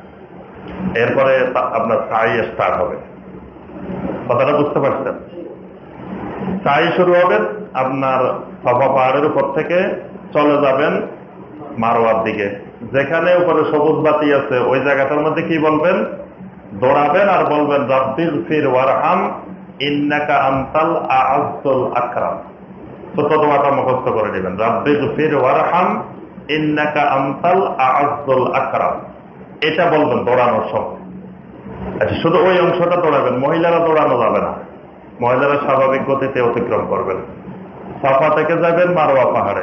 এরপরে আপনার সাই স্টার্ট হবে। কথাটা বুঝতে পারছেন? সাই শুরু হবে আপনার সভা পাহাড়ের উপর থেকে চলে যাবেন মারোয়ার দিকে। যেখানে উপরে সবুজ বাতি আছে, ওই জায়গাটার মধ্যে কি বলবেন? দৌড়াবেন আর বলবেন, রাব্বির ফির ওয়ারহাম, ইন্নাকা আন্তাল আজল আকরাম। দোয়াটা মুখস্থ করে নেবেন, রাব্বির ফির ওয়ারহাম, ইন্নাকা আন্তাল আজল আকরাম। এটা বলবেন দৌড়ানোর সময় আচ্ছা শুধু ওই অংশটা দৌড়াবেন, মহিলারা দৌড়ানো যাবে না। মহিলারা স্বাভাবিক গতিতে অতিক্রম করবেন। সাফা থেকে যাবেন মারোয়া পাহাড়ে।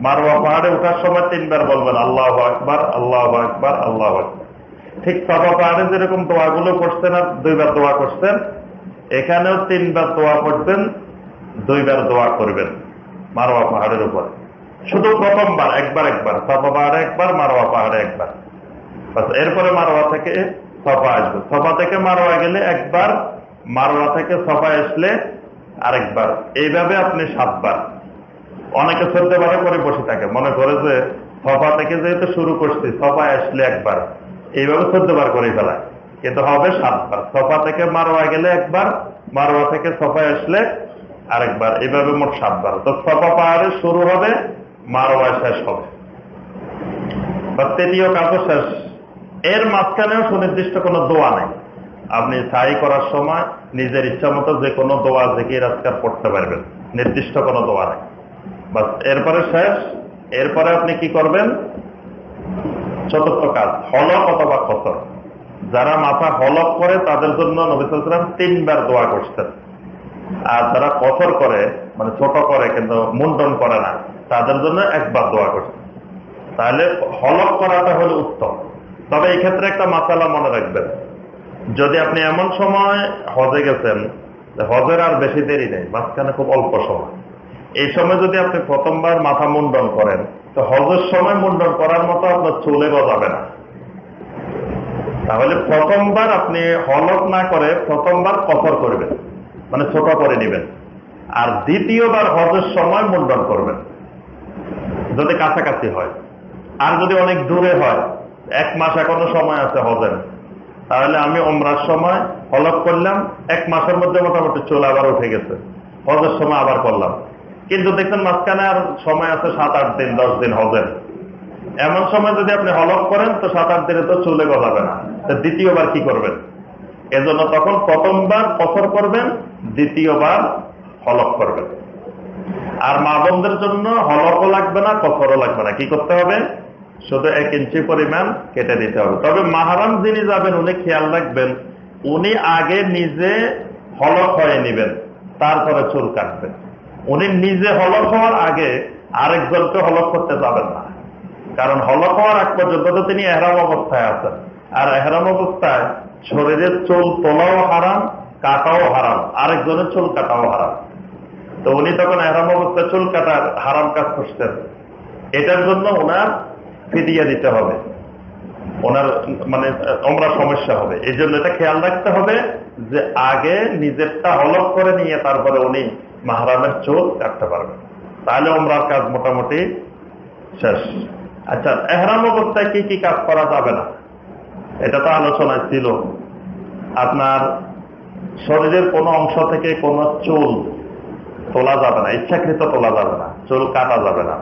মারোয়া পাহাড়ে ওঠার সময় তিনবার বলবেন, আল্লাহ আকবার আল্লাহ আকবার আল্লাহ আকবার। ঠিক সাফা পাহাড়ে যেরকম দোয়াগুলো করছেন আর দুইবার দোয়া করছেন, এখানেও তিনবার দোয়া করবেন, দুইবার দোয়া করবেন মারোয়া পাহাড়ের উপরে। শুধু প্রথমবার, একবার একবার। সাফা পাহাড়ে একবার মারোয়া পাহাড়ে একবার। এরপরে মারোয়া থেকে সফা আসবে। সফা থেকে মারোয়া গেলে একবার, মারোয়া থেকে সফা আসলে আরেকবার। এইভাবে আপনি সাতবার। অনেকে চলতে পারে করে বসে থাকে। মনে করে যে সফা থেকে যেহেতু শুরু করছি সফায় আসলে একবার। এইভাবে চোদ্দ বার করে ফেলায়। কিন্তু হবে সাতবার। সফা থেকে মারোয়া গেলে একবার, মারোয়া থেকে সফায় আসলে আরেকবার। এইভাবে মোট সাতবার। তো সফা পাহাড়ে শুরু হবে, মারোয়া শেষ হবে। তৃতীয় কাজও শেষ। এর মাঝখানেও সুনির্দিষ্ট কোনো দোয়া নেই। আপনি সাই করার সময় নিজের ইচ্ছা মতো যে কোনো দোয়া জেগে রাজকার পড়তে পারবেন। নির্দিষ্ট কোনো দোয়া নেই। বাস, এরপরে শেষ। এরপরে আপনি কি করবেন? চতুর্থ কাজ হলক অথবা কসর যারা মাথা হলক করে তাদের জন্য নবিসাম তিনবার দোয়া করছেন। আর যারা কঠোর করে মানে ছোট করে কিন্তু মুন্ডন করে না, তাদের জন্য একবার দোয়া করছেন। তাহলে হলক করাটা হলো উত্তম। তবে এই ক্ষেত্রে একটা মাসালা মনে রাখবেন। যদি আপনি এমন সময় হজে গেছেন হজের আর বেশি দেরি নেই, মাঝখানে খুব অল্প সময়। এই সময় যদি আপনি প্রথমবার মাথা মুন্ডন করেন, তো হজের সময় মুন্ডন করার মতো আপনার চুলে গজাবে না। তাহলে প্রথমবার আপনি হলক না করে প্রথমবার কফর করবেন মানে ছোট করে নেবেন। আর দ্বিতীয়বার হজের সময় মুন্ডন করবেন। যদি কাছাকাছি হয়। আর যদি অনেক দূরে হয় এক মাস এখনও সময় আছে হজের। তাহলে আমি ওমরার সময় হলক করলাম, এক মাসের মধ্যে মোটামুটি চুল আবার উঠে গেছে। হজের সময় আবার করলাম। কিন্তু দেখছেন মাঝখানে আর সময় আছে সাত আট দিন, দশ দিন হজের। এমন সময় যদি আপনি হলক করেন, তো সাত আট দিনে তো চুলে গজাবে না। দ্বিতীয়বার কি করবেন? এজন্য তখন প্রথমবার কফর করবেন, দ্বিতীয়বার হলক করবেন। আর মা বোনদের জন্য হলকও লাগবে না, কফরও লাগবে না। কি করতে হবে? শুধু এক ইঞ্চি পরিমাণ কেটে দিতে হবে। তবে মাহারাম যিনি যাবেন, উনি খেয়াল রাখবেন, উনি আগে নিজে হলক হয়ে নিবেন, তারপরে চুল কাটবেন। উনি নিজে হলক হওয়ার আগে আরেকজনকে হলক করতে যাবেন না। কারণ হলক হওয়ার আগ পর্যন্ত তো তিনি এহরাম অবস্থায় আছেন। আর এহরাম অবস্থায় শরীরের চুল তোলাও হারাম, কাটাও হারাম, আরেকজনের চুল কাটাও হারাম। তো উনি তখন এহরাম অবস্থায় চুল কাটার হারাম কাজ করছেন। এটার জন্য ওনার ফিরিয়ে দিতে হবে। ওনার মানে আমরা সমস্যা হবে। এই জন্য এটা খেয়াল রাখতে হবে যে আগে নিজেরটা হলক করে নিয়ে তারপরে উনি মাহারামের চোখ কাটতে পারবেন। তাহলে ওমরার কাজ মোটামুটি শেষ। আচ্ছা এহরাম অবস্থায় কি কি কাজ করা যাবে না? এটা তো আলোচনায় ছিল। আপনার শরীরের কোনো অংশ থেকে কোনো চুল তোলা যাবে না, ইচ্ছাকৃত তোলা যাবে না, চুল কাটা যাবে না।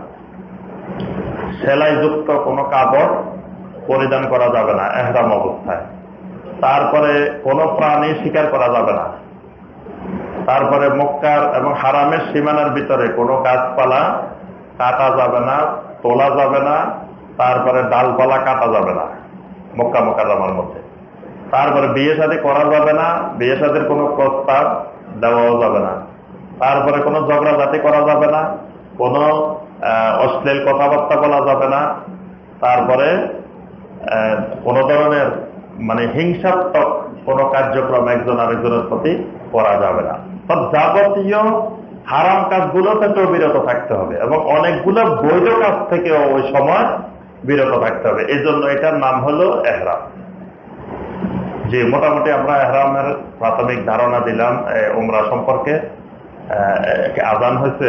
সেলাইযুক্ত কোনো কাপড় পরিধান করা যাবে না, এহরাম অবস্থায়। তারপরে কোনো প্রাণী শিকার করা যাবে না। তারপরে মক্কার এবং হারামের সীমানার ভিতরে কোনো গাছপালা কাটা যাবে না, তোলা যাবে না, তারপরে ডালপালা কাটা যাবে না মক্কা মোকার মধ্যে। তারপরে বিয়ে সাথে করা যাবে না, বিয়ে সাথের কোনো প্রস্তাব দেওয়াও যাবে না। তারপরে কোনো ঝগড়া জাতি করা যাবে না, কোনো অশ্লীল কথাবার্তা বলা যাবে না। তারপরে কোন ধরনের মানে হিংসাত্মক কোন কার্যক্রম একজন আরেকজনের প্রতি করা যাবে না। সব যাবতীয় হারাম কাজগুলো থেকেও বিরত থাকতে হবে এবং অনেকগুলো বৈধ কাজ থেকেও ওই সময় বিরত থাকতে হবে। এই জন্য এটার নাম হলো এহরাম। যে মোটামুটি আমরা এহরামের প্রাথমিক ধারণা দিলাম উমরা সম্পর্কে। আজান হয়েছে?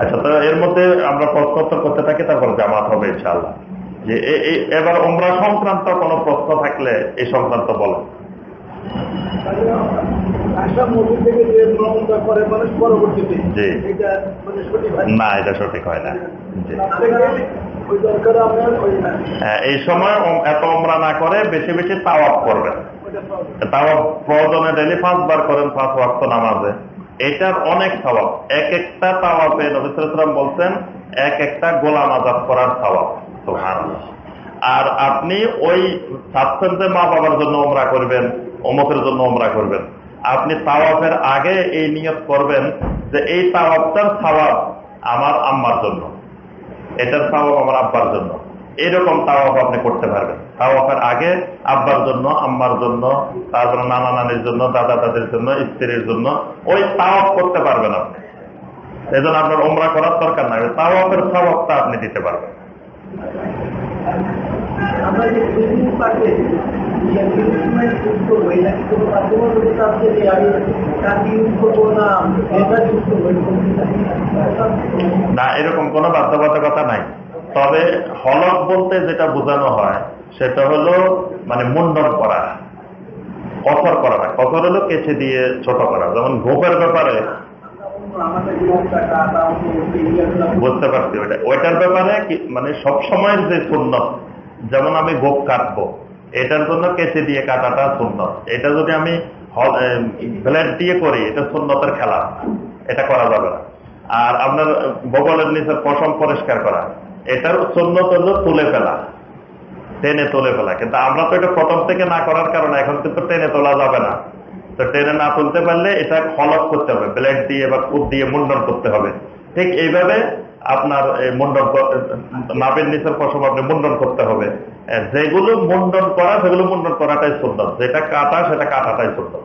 আচ্ছা তো এর মধ্যে আমরা প্রশ্নোত্তর করতে থাকি তারপর জামাত হবে ইনশাল্লাহ যে এবার উমরা সংক্রান্ত কোনো প্রশ্ন থাকলে এই সংক্রান্ত বলো না? এটা সঠিক হয় না। হ্যাঁ, এই সময় এত উমরা না করে বেশি বেশি তাওয়াপ করবেন। তাওয়াপ প্রয়োজনে ডেলি পাঁচবার করেন পাঁচ ওয়াক্ত নামাজে। এটার অনেক স্বভাব। এক একটা তাওয়াপে নবিসাম বলছেন, এক একটা গোলাম আজাদ করার স্বভাব। আর আপনি ওই চাচ্ছেন যে মা বাবার জন্য ওমরা করবেন অমুকের জন্য ওমরা করবেন, আপনি তাওয়াফের আগে এই নিয়ত করবেন যে এই তাওয়াবটার স্বভাব আমার আম্মার জন্য, এটার স্বভাব আমার আব্বার জন্য। এরকম তাওয়াফ আপনি করতে পারবেন। তাওয়াফের আগে আব্বার জন্য আম্মার জন্য তারপরে নানা নানির জন্য দাদা দাদির জন্য স্ত্রীর জন্য ওই তাওয়াফ করতে পারবেন আপনি। এই জন্য আপনার ওমরা করার দরকার নাই। তাওয়াফের স্বভাবটা আপনি দিতে পারবেন। না এরকম কোনো বাধ্যবাধকতা নাই। তবে হলক বলতে যেটা বোঝানো হয়, সেটা হলো মানে মুন্ডন করা। কঠর করা না কঠর হলো কেছে দিয়ে ছোট করা। যেমন গোপের ব্যাপারে বুঝতে পারছি ওইটা। ওইটার ব্যাপারে মানে সব সময়ের যে শূন্য যেমন আমি গোপ কাটবো, এটার জন্য কেচে দিয়ে কাটাটা শূন্য এটা যদি আমি ব্লেড দিয়ে করি, এটা শূন্যতের খেলা। এটা করা যাবে না। আর আপনার বগলের নিচে পশম পরিষ্কার করা। এটার শূন্য হলো তুলে ফেলা, টেনে তুলে ফেলা। কিন্তু আমরা তো এটা প্রথম থেকে না করার কারণে এখন কিন্তু টেনে তোলা যাবে না। তো টেনে না তুলতে পারলে এটা খলক করতে হবে, ব্লেড দিয়ে বা খুদ দিয়ে মুন্ডন করতে হবে। ঠিক এইভাবে আপনার মুন্ডন নাভের নিচের পশম আপনি মুন্ডন করতে হবে। যেগুলো মুন্ডন করা, সেগুলো মুন্ডন করাটাই সুন্দর যেটা কাটা, সেটা কাটাটাই সুন্দর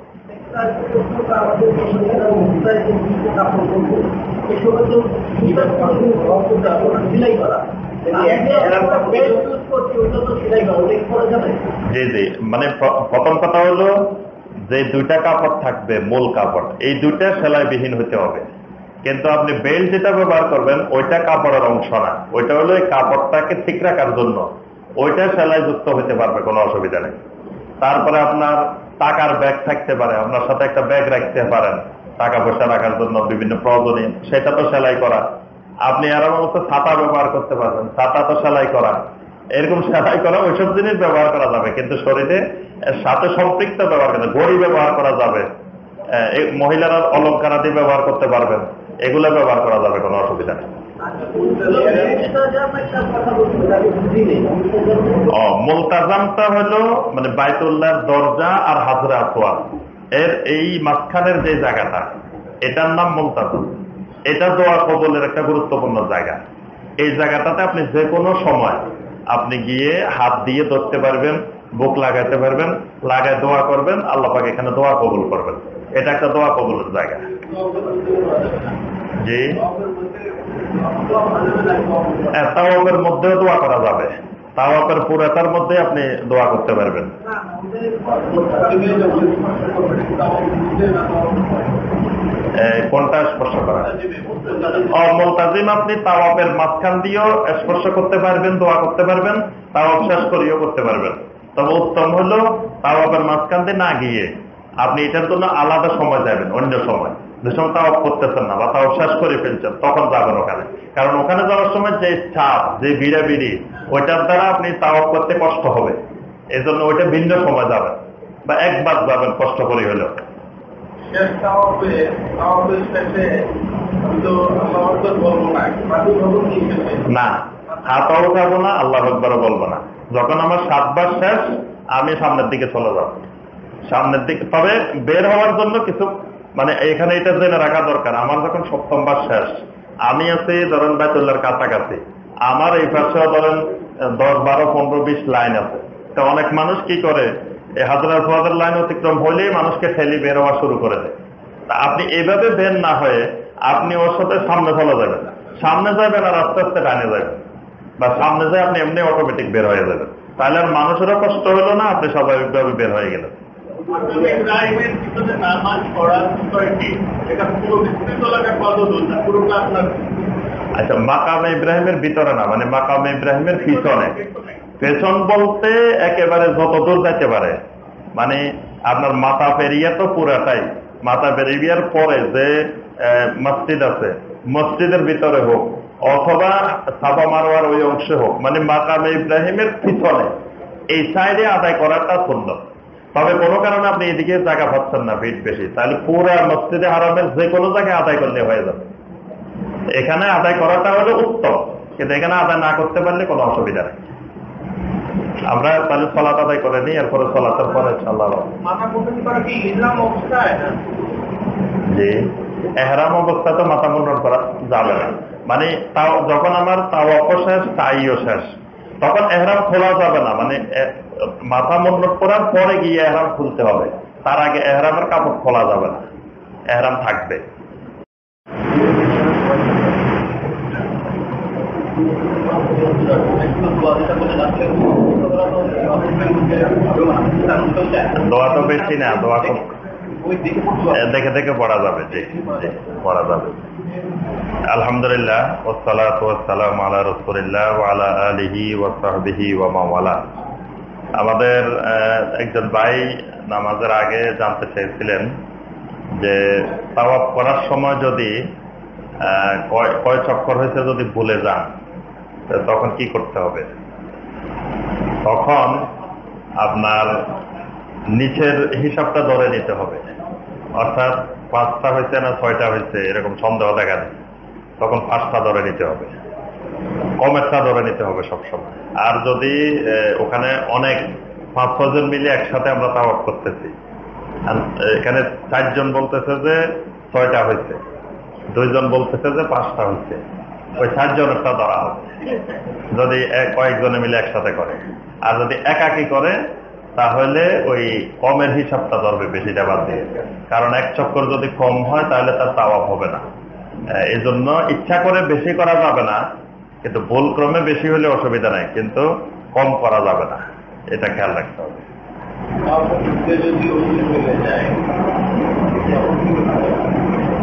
জি জি। মানে প্রথম কথা হলো যে দুইটা কাপড় থাকবে, মূল কাপড়। এই দুইটা হতে হবে। কিন্তু আপনি বেল্ট যেটা ব্যবহার করবেন, ওইটা কাপড়ের অংশ না। ওইটা হলো এই কাপড়টাকে ঠিক রাখার জন্য। ওইটা সেলাই যুক্ত হতে পারবে, কোনো অসুবিধা নেই। তারপরে আপনার টাকার ব্যাগ থাকতে পারে, আপনার সাথে একটা ব্যাগ রাখতে পারেন, টাকা পয়সা রাখার জন্য বিভিন্ন প্রয়োজনীয়, সেটা তো সেলাই করা। আপনি আরাম মতো ছাতা ব্যবহার করতে পারবেন, ছাতা তো সেলাই করা। এরকম সেলাই করা, ওইসব জিনিস ব্যবহার করা যাবে, কিন্তু শরীরে সাথে সম্পৃক্ত ব্যবহার করা, ঘড়ি ব্যবহার করা যাবে মহিলারা অলঙ্কারাদি ব্যবহার করতে পারবেন, এগুলো ব্যবহার করা যাবে, কোনো অসুবিধা নেই। মুলতাজামটা হলো মানে দরজা আর হাজরা এর এই মাঝখানের যে জায়গাটা, এটার নাম মুলতাজাম। এটা দোয়া কবলের একটা গুরুত্বপূর্ণ জায়গা। এই জায়গাটাতে আপনি যে কোনো সময় আপনি গিয়ে হাত দিয়ে ধরতে পারবেন, বুক লাগাইতে পারবেন, লাগায় দোয়া করবেন, আল্লাহ এখানে দোয়া কবুল করবেন। এটা একটা দোয়া কবুলের জায়গা। জি। তাওয়াফের মধ্যেও দোয়া করা যাবে। তাওয়াফের পুরাতার মধ্যে আপনি দোয়া করতে পারবেন। কোনটা স্পর্শ করা? আপনি তাওয়াফের মাঝখান দিয়েও স্পর্শ করতে পারবেন, দোয়া করতে পারবেন, তাওয়াফ শেষ করিয়েও করতে পারবেন। তবে উত্তম হলো তাওয়াফের মাঝখান দিয়ে না গিয়ে আপনি এটার জন্য আলাদা সময় যাবেন অন্য সময়। যে সময় তাওয়াফ করতেছেন না বা তাওয়াফ শেষ করে ফেলছেন তখন যাবেন ওখানে। কারণ ওখানে যাওয়ার সময় যে চাপ যে বিড়াবিড়ি ওইটার দ্বারা আপনি তাওয়াফ করতে কষ্ট হবে। এই জন্য ওইটা ভিন্ন সময় যাবেন বা একবার যাবেন কষ্ট করে হলেও। না হাতও উঠাবো না আল্লাহ একবারও বলব না। যখন আমার সাতবার শেষ আমি সামনের দিকে চলে যাব। সামনের দিকে তবে বের হওয়ার জন্য কিছু মানে এখানে এটা জেনে রাখা দরকার, আমার যখন সপ্তমবার শেষ, আমি আছি ধরেন বাইতুল্লার কাছাকাছি, আমার এই পাশেও ধরেন দশ, বারো, পনেরো, বিশ লাইন আছে। তো অনেক মানুষ কি করে, এই হাজার ফাজার লাইন অতিক্রম হলেই মানুষকে ঠেলি হওয়া শুরু করে দেয়। তা আপনি এইভাবে বের না হয়ে আপনি ওর সাথে সামনে চলে যাবেন। সামনে যাবেন আর আস্তে আস্তে ডানে যাবেন বা সামনে যায় আপনি এমনি অটোমেটিক বের হয়ে যাবেন। তাহলে আর মানুষেরও কষ্ট হলো না, আপনি স্বাভাবিকভাবে বের হয়ে গেলেন। আচ্ছা মাকামে ইব্রাহিমের ভিতরে না মানে মাকামে ইব্রাহিমের পিছনে। পেছন বলতে একেবারে যত দূর যেতে পারে। মানে আপনার মাথা পেরিয়া তো পুরাটাই। মাথা পেরিয়ার পরে যে মসজিদ আছে, মসজিদের ভিতরে হোক, অথবা সাবা মারোয়ার ওই অংশে হোক মানে মাকামে ইব্রাহিমের পিছনে। এই সাইডে আদায় করাটা সুন্দর। তবে কোনো কারণে আপনি এদিকে জায়গা পাচ্ছেন না ভিড় বেশি। তাহলে পুরা মসজিদে হারামের যে কোনো জায়গায় আদায় করলে হয়ে যাবে। এখানে আদায় করাটা হলো উত্তম কিন্তু এখানে আদায় না করতে পারলে কোনো অসুবিধা নেই। আমরা তাহলে সলাত আদায় করে নিই এরপরে সলাতের পরে না? জি। এহরাম অবস্থা তো মাথা মুন্ডন করা যাবে না। মানে তাও যখন আমার তাও শেষ তাইও শেষ। তখন এহরাম খোলা যাবে না। মানে মাথা মুন্ডন করার পরে গিয়ে এহরাম খুলতে হবে। তার আগে এহরামের কাপড় খোলা যাবে না। এহরাম থাকবে। দোয়া তো বেশি না, দোয়া দেখে দেখে পড়া যাবে, জি পড়া যাবে। আলহামদুলিল্লাহ ওসালাত ওয়াসালাম আলা রসুলিল্লাহ ওয়ালা আলিহি মাওয়ালা। আমাদের একজন ভাই নামাজের আগে জানতে চেয়েছিলেন যে তাওয়াফ করার সময় যদি কয় চক্কর হয়েছে যদি ভুলে যান তখন কি করতে হবে? তখন আপনার নিচের হিসাবটা ধরে নিতে হবে। অর্থাৎ পাঁচটা হয়েছে না ছয়টা হয়েছে, এরকম সন্দেহ দেখা যায় তখন পাঁচটা ধরে নিতে হবে। কমেরটা ধরে নিতে হবে সবসময়। আর যদি ওখানে অনেক পাঁচ ছজন মিলে একসাথে আমরা তাওয়াফ করতেছি। এখানে চারজন বলতেছে যে ছয়টা হয়েছে দুইজন বলতেছে যে পাঁচটা হয়েছে ওই চারজনেরটা ধরা হবে। যদি কয়েকজনে মিলে একসাথে করে। আর যদি একাকি করে, তাহলে ওই কমের হিসাবটা ধরবে বেশিটা বাদ দিয়ে। কারণ এক চক্কর যদি কম হয়, তাহলে তার তাওয়াফ হবে না। এই ইচ্ছা করে বেশি করা যাবে না। কিন্তু ভুল ক্রমে বেশি হলে অসুবিধা নাই কিন্তু কম করা যাবে না। এটা খেয়াল রাখতে হবে?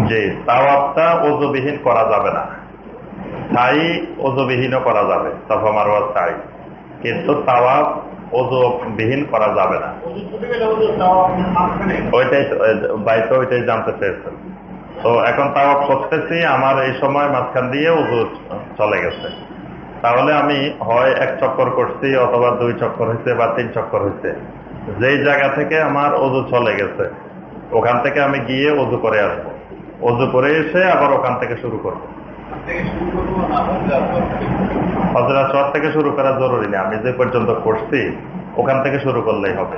যে তাওয়াবটা ওজবিহীন করা যাবে না। ছাই ওজবিহীনও করা যাবে তফা মারোয়া ছাই কিন্তু তাওয়াব ওজবিহীন করা যাবে না। ওইটাই তো, এই যে বাইরে ওইটাই জানতে চেয়েছেন তো এখন তাওয়াব করতেছি, আমার এই সময় মাঝখান দিয়ে ওজু চলে গেছে। তাহলে আমি হয় এক চক্কর করছি অথবা দুই চক্কর হয়েছে বা তিন চক্কর হয়েছে যেই জায়গা থেকে আমার ওজু চলে গেছে, ওখান থেকে আমি গিয়ে ওজু করে আসব। ওজু করে এসে আবার ওখান থেকে শুরু করব। হজরা চর থেকে শুরু করা জরুরি না, আমি যে পর্যন্ত করছি, ওখান থেকে শুরু করলেই হবে।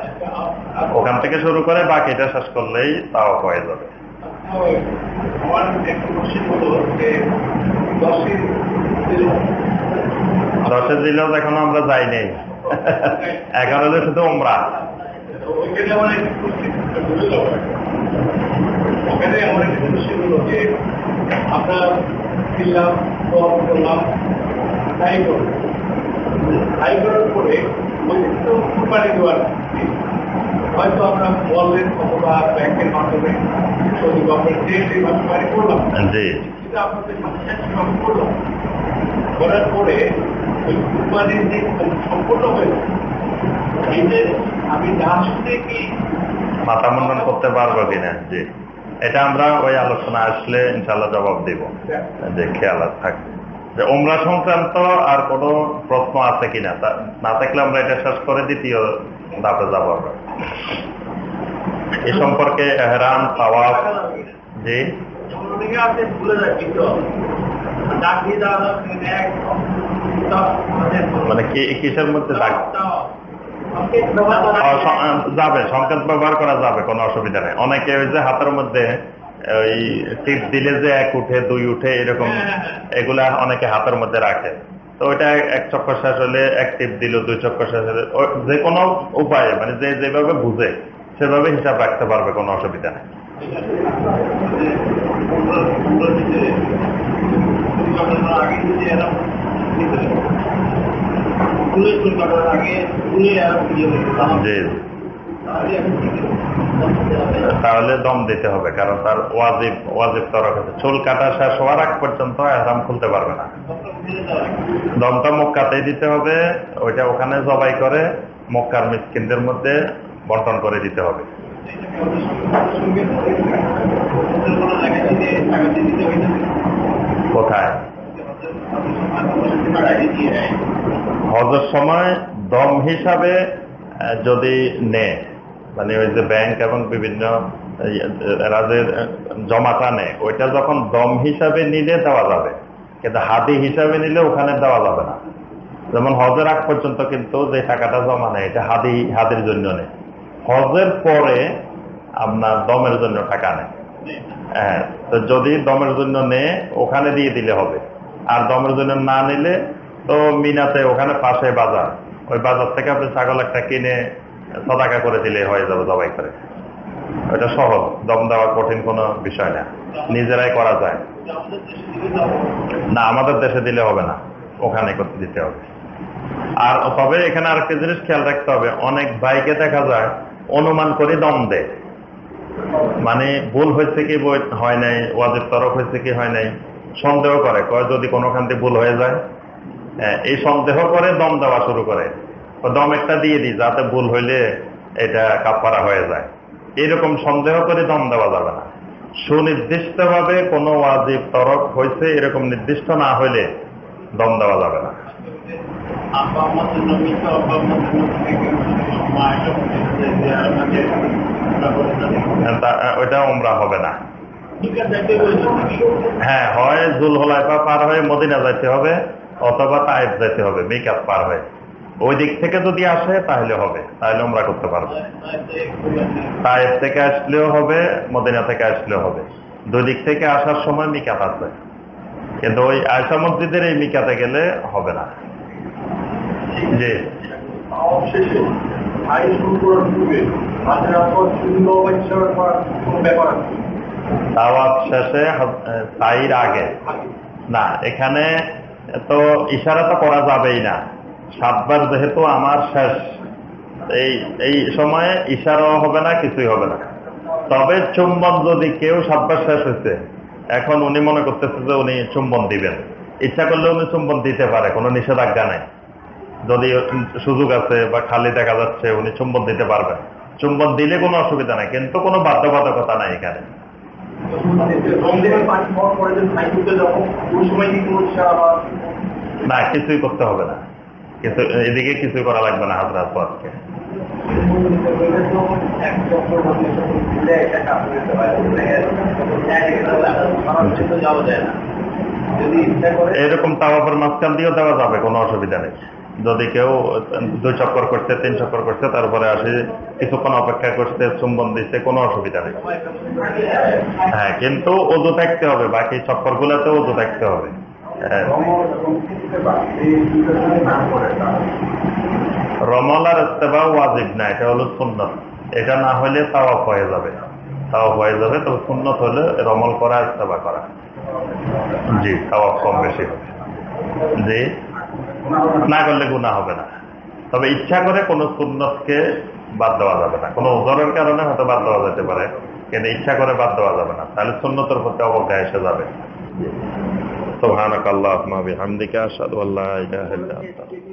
ওখান থেকে শুরু করে বাকিটা শেষ করলেই তাও হয়ে যাবে। আমার একটা কোশ্চেন হলো যে দশই দশে দিলেও এখনও আমরা যাই নেই। এগারো হলে শুধু ওমরা আমার একটা কোশ্চেন বুঝে যাব ওখানে আমার একটা কোশ্চেন হলো যে আমরা ফিরলাম দোয়া করলাম করার পরে ওই তো কুরবানি দেওয়ার হয়তো আমরা বলের অথবা ব্যাংকের মাধ্যমে সৌদি গভর্নমেন্ট যে করলাম। জি। আপনাদের সাথে সাথে সব করলাম করার পরে ওই কুরবানির যে সম্পূর্ণ হয়েছে আমি না শুনে কি মাথা মুন্ডন করতে পারব কিনা? জি। এটা আমরা ওই আলোচনা আসলে ইনশাল্লাহ জবাব দিব। যে খেয়াল থাকবে যে ওমরা সংক্রান্ত আর কোনো প্রশ্ন আছে কিনা? না থাকলে আমরা এটা শেষ করে দ্বিতীয় ধাপে যাব আমরা এ সম্পর্কে এহরাম তাওয়াফ জি। মানে কিসের মধ্যে যাবে সংকেত ব্যবহার করা যাবে কোনো অসুবিধা নেই। অনেকে ওই যে হাতের মধ্যে ওই টিপ দিলে যে এক উঠে দুই উঠে এরকম এগুলা অনেকে হাতের মধ্যে রাখে। তো ওইটা এক চক্কর শ্বাস হলে এক টিপ দিল, দুই চক্কর শ্বাস হলে যে কোনো উপায়ে মানে যে যেভাবে বুঝে, সেভাবে হিসাব রাখতে পারবে, কোনো অসুবিধা নেই। জি। তাহলে দম দিতে হবে, কারণ তার ওয়াজিব ওয়াজিব তরফ আছে। চুল কাটা শেষ হওয়ার আগ পর্যন্ত এরাম খুলতে পারবে না। দমটা মক্কাতেই দিতে হবে, ওইটা ওখানে জবাই করে মক্কার মিসকিনদের মধ্যে বন্টন করে দিতে হবে। কোথায়? হজের সময় দম হিসাবে যদি নেয় মানে ওই যে ব্যাংক এবং বিভিন্ন রাজের জমাটা নেয় ওইটা যখন দম হিসাবে নিলে দেওয়া যাবে। কিন্তু হাদি হিসাবে নিলে ওখানে দেওয়া যাবে না। যেমন হজের আগ পর্যন্ত কিন্তু যে টাকাটা জমা নেয়, এটা হাদি, হাদির জন্য নেই হজের পরে আপনার দমের জন্য টাকা নেয়। হ্যাঁ তো যদি দমের জন্য নে ওখানে দিয়ে দিলে হবে। আর দমের জন্য না নিলে, তো মিনাতে, ওখানে পাশে বাজার। ওই বাজার থেকে আপনি ছাগল একটা কিনে সদাকা করে দিলে হয়ে যাবে জবাই করে। ওটা সহজ দম দেওয়া কঠিন কোনো বিষয় না। নিজেরাই করা যায়। না আমাদের দেশে দিলে হবে না। ওখানে করতে দিতে হবে। আর তবে এখানে আরেকটা জিনিস খেয়াল রাখতে হবে অনেক বাইকে দেখা যায় অনুমান করে দম দেয়। মানে ভুল হয়েছে কি হয় নাই ওয়াজের তরফ হয়েছে কি হয় নাই সন্দেহ করে। কয় যদি কোনোখান থেকে ভুল হয়ে যায় হ্যাঁ, এই সন্দেহ করে দম দেওয়া শুরু করে। দম একটা দিয়ে দিই যাতে ভুল হইলে এটা কাপড়া হয়ে যায়। এরকম সন্দেহ করে দম দেওয়া যাবে না। সুনির্দিষ্টভাবে কোনো ওয়াজিব তরফ হয়েছে এরকম নির্দিষ্ট না হইলে দম দেওয়া যাবে না। ওইটা উমরা হবে না। হ্যাঁ হয় জুল হলাইপা পার হয়ে মদিনা যাইতে হবে অথবা তায়েব যেতে হবে মিকাত পার হয়ে। ওই দিক থেকে যদি আসে, তাহলে হবে। তাহলে আমরা করতে পারব। তায়েব থেকে আসলেও হবে, মদিনা থেকে আসলেও হবে। দুই দিক থেকে আসার সময় মিকাত আছে। কিন্তু ওই আয়সা মসজিদের এই মিকাতে গেলে হবে না। জি। দাওয়াত আগে। না, এখানে তো ইশারা তো করা যাবেই না। সাতবার যেহেতু আমার শেষ। এই এই সময়ে ইশারাও হবে না, কিছুই হবে না। তবে চুম্বন যদি কেউ সাতবার শেষ হয়েছে, এখন উনি মনে করতেছে যে উনি চুম্বন দিবেন। ইচ্ছা করলে উনি চুম্বন দিতে পারে, কোনো নিষেধাজ্ঞা নাই। যদি সুযোগ আছে বা খালি দেখা যাচ্ছে, উনি চুম্বন দিতে পারবেন চুম্বন দিলে কোনো অসুবিধা নাই, কিন্তু কোনো বাধ্যবাধকতা নাই এখানে। না, কিছুই করতে হবে না। কিন্তু এদিকে কিছু করা লাগবে না হাজরা আজকে এরকম তাওয়াফের মাঝখান দিয়েও দেওয়া যাবে, কোনো অসুবিধা নেই। যদি কেউ, দুই চক্কর করছে, তিন চক্কর করছে, তারপরে আসে, কিছুক্ষণ অপেক্ষা করছে, চুম্বন দিচ্ছে, কোনো অসুবিধা নেই। হ্যাঁ কিন্তু ওজু থাকতে হবে, বাকি চক্কর গুলাতেও ওজু থাকতে হবে। হ্যাঁ, রমল ইস্তেবা ওয়াজিব না এটা হলো সুন্নত। এটা না হলে তাওয়াফ হয়ে যাবে। তাওয়াফ হয়ে যাবে তবে সুন্নত হলে রমল করা ইস্তেবা করা। জি তাওয়াফ কম বেশি হবে। জি না করলে গুণা হবে না। তবে ইচ্ছা করে কোনো সুন্নতকে বাদ দেওয়া যাবে না। কোনো ওজনের কারণে হয়তো বাদ দেওয়া যেতে পারে। কিন্তু ইচ্ছা করে বাদ দেওয়া যাবে না। তাহলে সুন্নতের প্রতি অবজ্ঞা এসে যাবে। সুবহানাক আল্লাহুম্মা বিহামদিকা আশহাদু আল্লা ইলাহা ইল্লা আনতা।